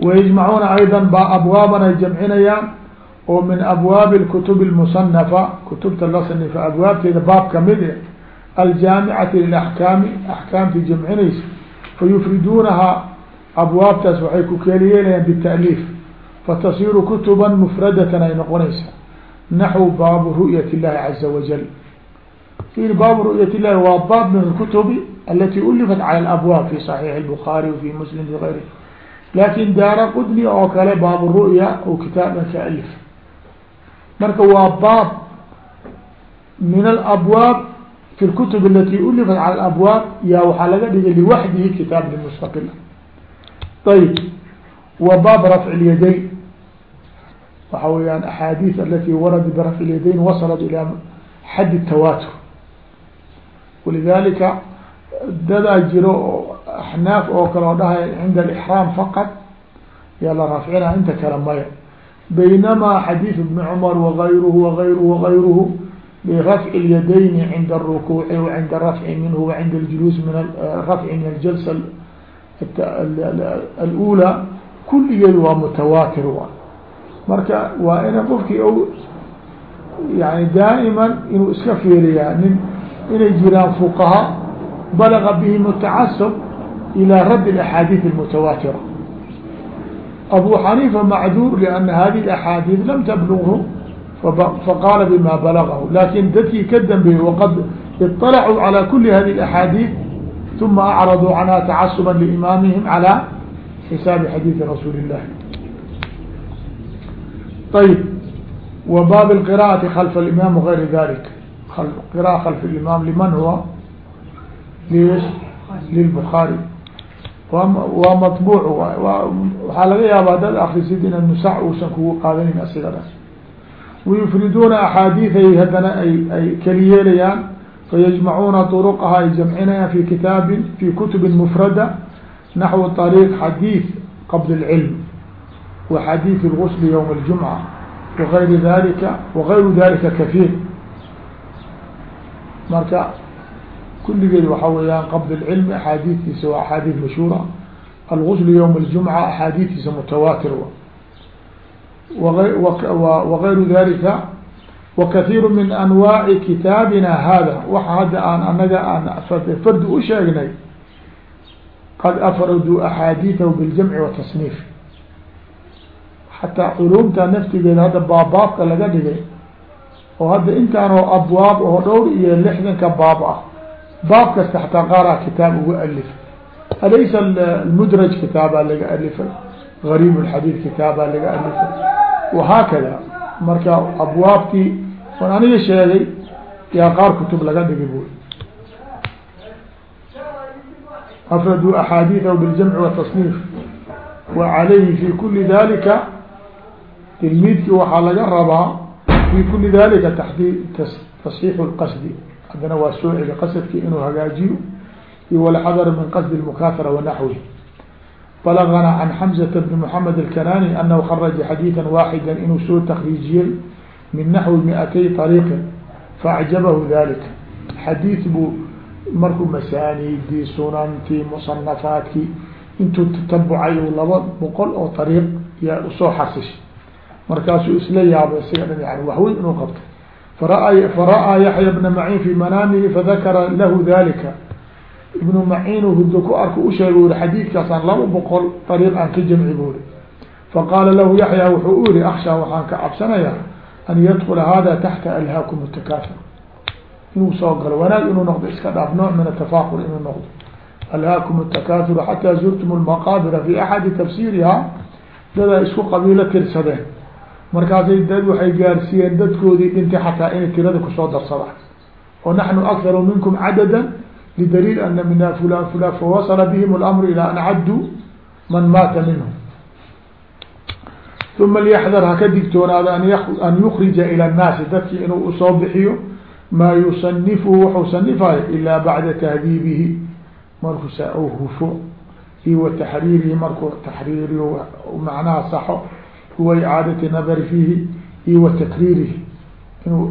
wayajmacuuna ayda ba abwaaban ay jamcinayaan oo min abwaabi اkutub اlmusanafa kutubta la sanifa abwaabteeda baab kamid e aljaamicati lilaxkaami axkaamti jamcinaysa fayufriduunahaa abwaabtaas waxay ku keeliyeelayaan bita'liif fatasiru kutuba mfradatan ay noqonaysa naxw baabu ru'yat اllahi caza wajal ir baabu ru'yat illahi waa baab min اkutubi alati ulifat calى abwaab fi صaxiix الbukhaari wfi muslim fi غayri lakin daara qudni oo kale baabu ru'ya o kitaaban ka alif marka waa baab min alabwaab fi lkutub alati ulifat cala alabwaab yaa waxaa laga dhigay liwaxdihi kitaabin mustaqila ayib wa baab rafci اlyadayn waxa weyaan axaadiis alati warada birafci اlyadayn wasalat ilaa xaddi tawatur walidalika dadaa jiro oo axnaaf oo kale oo dhahay cinda alixraam faqad yaa la rafcinaa inta kale maya baynamaa xadiid ibni cumar wagayruhu wagayruhu wagayruhu birafci اlyadayni cinda الrukuuci wacinda rafci minhu wacinda اljuluus min rafci min aljalsa alأulى kulligeed waa mutawaatir wa marka waa ina qofkii o yani daa'iman inuu iska fiiriyaa nin inay jiraan fuqaha balaga bihim الtacasub ilى radd اaxaadiiث الmutawaatira abu xaniifa macduur لأna hadiه اaxaadiiث lam tablغhu faqaala bima balagahu lakin dadkii ka dambeeyey waqad iطalacuu calى kuli hadiه اaxaadiiث ثuma acraduu canha tacasuba liimaamihim calى xisaabi xadiiثi rasuuli الlahi ayb w baab الqراءaةi خلف الإmam وغayri dalik qراءة خلف الإmam لman huwa lلbخaarي waa maطبوع waxaa laga yaaba dad akrisid ina nusac uusan kugu qaadanin asiga dhan ويfriduuna أxaadiiثay haddana ay keli yeelayaan fayجmacuuna طرqha ay jamcinayaan fi kitaabi fi kuتubi mfrada naحو طريq xadيiث qabl العلم وxadيiث الغسل yوم الجمعة وغayri dalika وغayru dalika kaثيir marka kuligeed waxa weeyaan qabd الcilm axaadiiثtiisa waa axaadiiث mashhuura alغusl yوم الجمعة axaadiiثtiisa mutawaatir وغayru dalika وkaثيir min anwaaعi kitaabina hada waxa hadda aan anaga aan fardi u sheegnay qad afraduu axaadiiثahu bاljamci watasniif xataa culumta naftigeeda hadda baabbaabka laga dhigay oo hadda intaan oo abwaab oo dhowr iyo lixdanka baab ah baab kasta xataa qaara ah kitaab ugu alif. Alaysa mudraj kitaabaa laga alifay gariib lxadiid kitaabaa laga alifay. Wahaakada marka abwaabtii on aniga sheegay yaa qaar kutub laga dhigi buy afraduu axaadiidahu biljamci watasniif. Wa calayhi fi kuli dalika tilmiidkii waxaa laga rabaa fi kuli dalika taxiix tasxiixu lqasdi haddana waa soo celi qasadkii inuu hagaajiyo iyo walxadar min qasdi اmukaahara wanaxwih balagana can xamzata bni moxamed alkanani anahu kharaja xadiidan waaxida inuu soo takriijiyey min naxwi miatay ariiqin faacjabahu dalika xadiid buu markuu masaaniidii sunantii musanafaadkii intuu tatabucay laba boqol oo ariiq yaa u soo xasishay markaasuu isla yaabay isaga dhan yani waxweyn inuu qabto fara'aa yaxya bna maciin fi manaamihi fadakara lahu dalika ibnu maciin hurdo ku arku usheega uri xadiidkaasaan laba boqol ariiq aan ka jamci buuri faqaala lahu yaxya wuxuu u yihi akshaa waxaan ka cabsanayaa an yadkula hada taxta alhaakum takaafur inuu soo galo wanaag inuu noqdo iska dhaaf nooc min atafaakur inuu noqdo. Alhaakum takaafur xataa zurtum lmaqaabira fi axadi dadaa isku qabiilo tirsadeen markaasay dad waxay gaarsiiyeen dadkoodii dhintay xataa inay tirada ku soo darsada oo naxnu akharu minkum cadada lidaliil ana mina fulan fulan fawasala bihim اlamru ilaa an cadduu man maata minhum. Uma liyaxdar haka digtoonaado an yukrija ila nnaasi dadkii inuu u soo bixiyo maa yusanifuhu waxuu sanifayo ilaa bacda tahdiibihi. Markuusa hufo iyo wa taxriirihi markuu taxriiriyo macnaha saxo huwa icaadati nabari fiihi iyo wa takriirihi inuu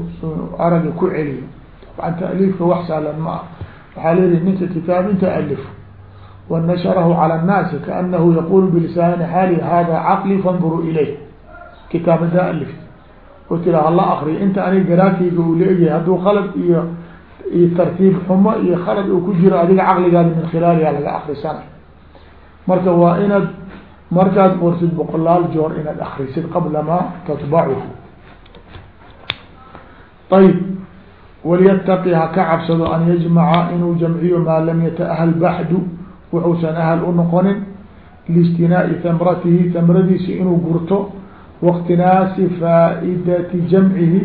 araga ku celiyo. Waan taaliifka wax saalan ma ah waxaa leeyihi ninka kitaab inta alifo wanasharahu cala annaasi kaanahu yaqulu bilisaani xaali hada caqli fanduruu ilayh. Kitaab hadaa alifti oo tira hala akriyo inta aniga garaatayga uu leeyahay hadduu qalad iyo iyo tartiib xumo iyo khalad uu ku jiro adiga caqligaada min khilaaliha laga akrisana marka waa inaad markaad qortid boqolaal joor inaad akrisid qabla ma tatbacuhu ayb walyataqi ha ka cabsado an yajmaca inuu jamciyo maa lam yataahal baxdu wuxuusan ahal u noqonin liistinaai tamratihi tamradiisi inuu gurto waاktinaasi faaidati jamcihi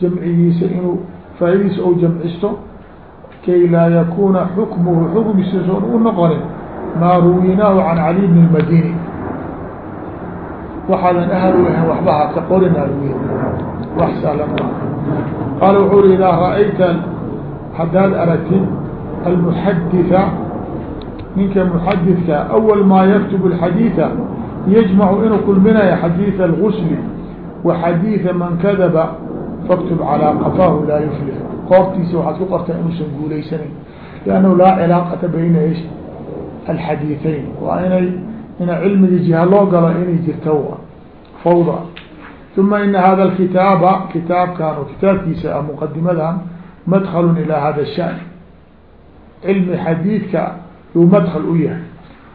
jamcigiisa inuu faaidadiisa ou jamcisto kay laa yakuna xukmuhu xukmisiisan u noqonin maa ruwinaahu can cali bn اmadini waxaadan ahlu ahan waxba haka qorina wy wax sahlan qaala wuxuu uri idaa ra'ayta haddaad aragtid almuxaditha ninka muxadidka awal maa yaktubu alxadiida yajmacu inuu kulminayo xadiida algusli wa xadiida man kadaba faktub calaa qafaahu laa yuflix qoortiisa waxaad ku qortaa inuusan guulaysanayn liannahu laa cilaaqata bayna alxadiidayn waa inay ina cilmigi jiha loo galo inay jirto fawda. Uma ina hada alkitaaba kitaabkan oo kitaabkiisa ah muqadimadan madkhalu ilaa hada shan cilmi xadiidka yuu madkl u yahay.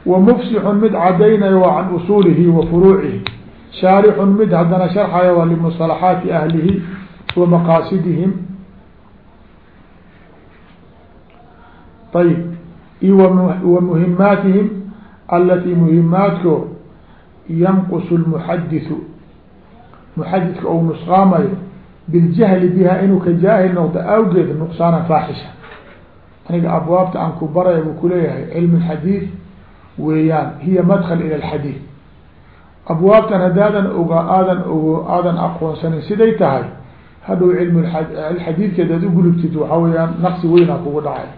Wa mufsixun mid cadaynayo waa can usuulihi wa furuucihi. Shaarixun mid haddana sharxaya waa limusalaxaati ahlihi wa maqaasidihim. Ayb iyo wa muhimaatihim alatii muhimaadko yanqusu lmuxadisu muxadidka uu nusqaamayo biljahli biha inuu ka jaahil noqdo awgeed nuqsaana faaxisha. Aniga abwaabta aan ku baraya buu kuleeyahay cilmu lxadiid weeyaan hiya madkal ila alxadiid abwaabtan haddaadan oga aadan ogo aadan aqoonsanin siday tahay hadhow cilmxadiidkeed aad ugulubtid waxaa weeyaan naqsi weynaa kugu dhacay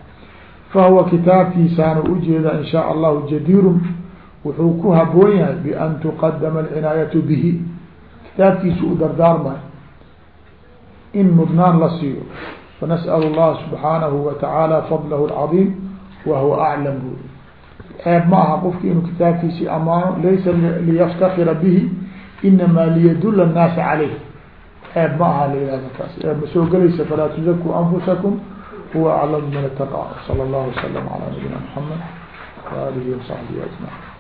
fahuwa kitaabkiisaana u jeedaa in shaa allahu jadiiru wuxuu ku haboon yahay bian tuqadama alcinaayatu bihi kitaabkiisu u dardaarmay in mudnaan la siiyo fanas'al اllaha subxaanahu wa tacaala fadlahu alcadiim wa huwa aclam buuri ceeb ma aha qofki inuu kitaabkiisii amaano laysa liyaftakira bihi inamaa liyadula annaasa caleyh ceeb ma aha la yihahda kaas eeb ma soo gelaysa falaa tuzaku anfusakum huwa aclamu man itaqaa salى اllahu waslm calى nabiyina mxamed wa alihi wasaxbihi ajmaciin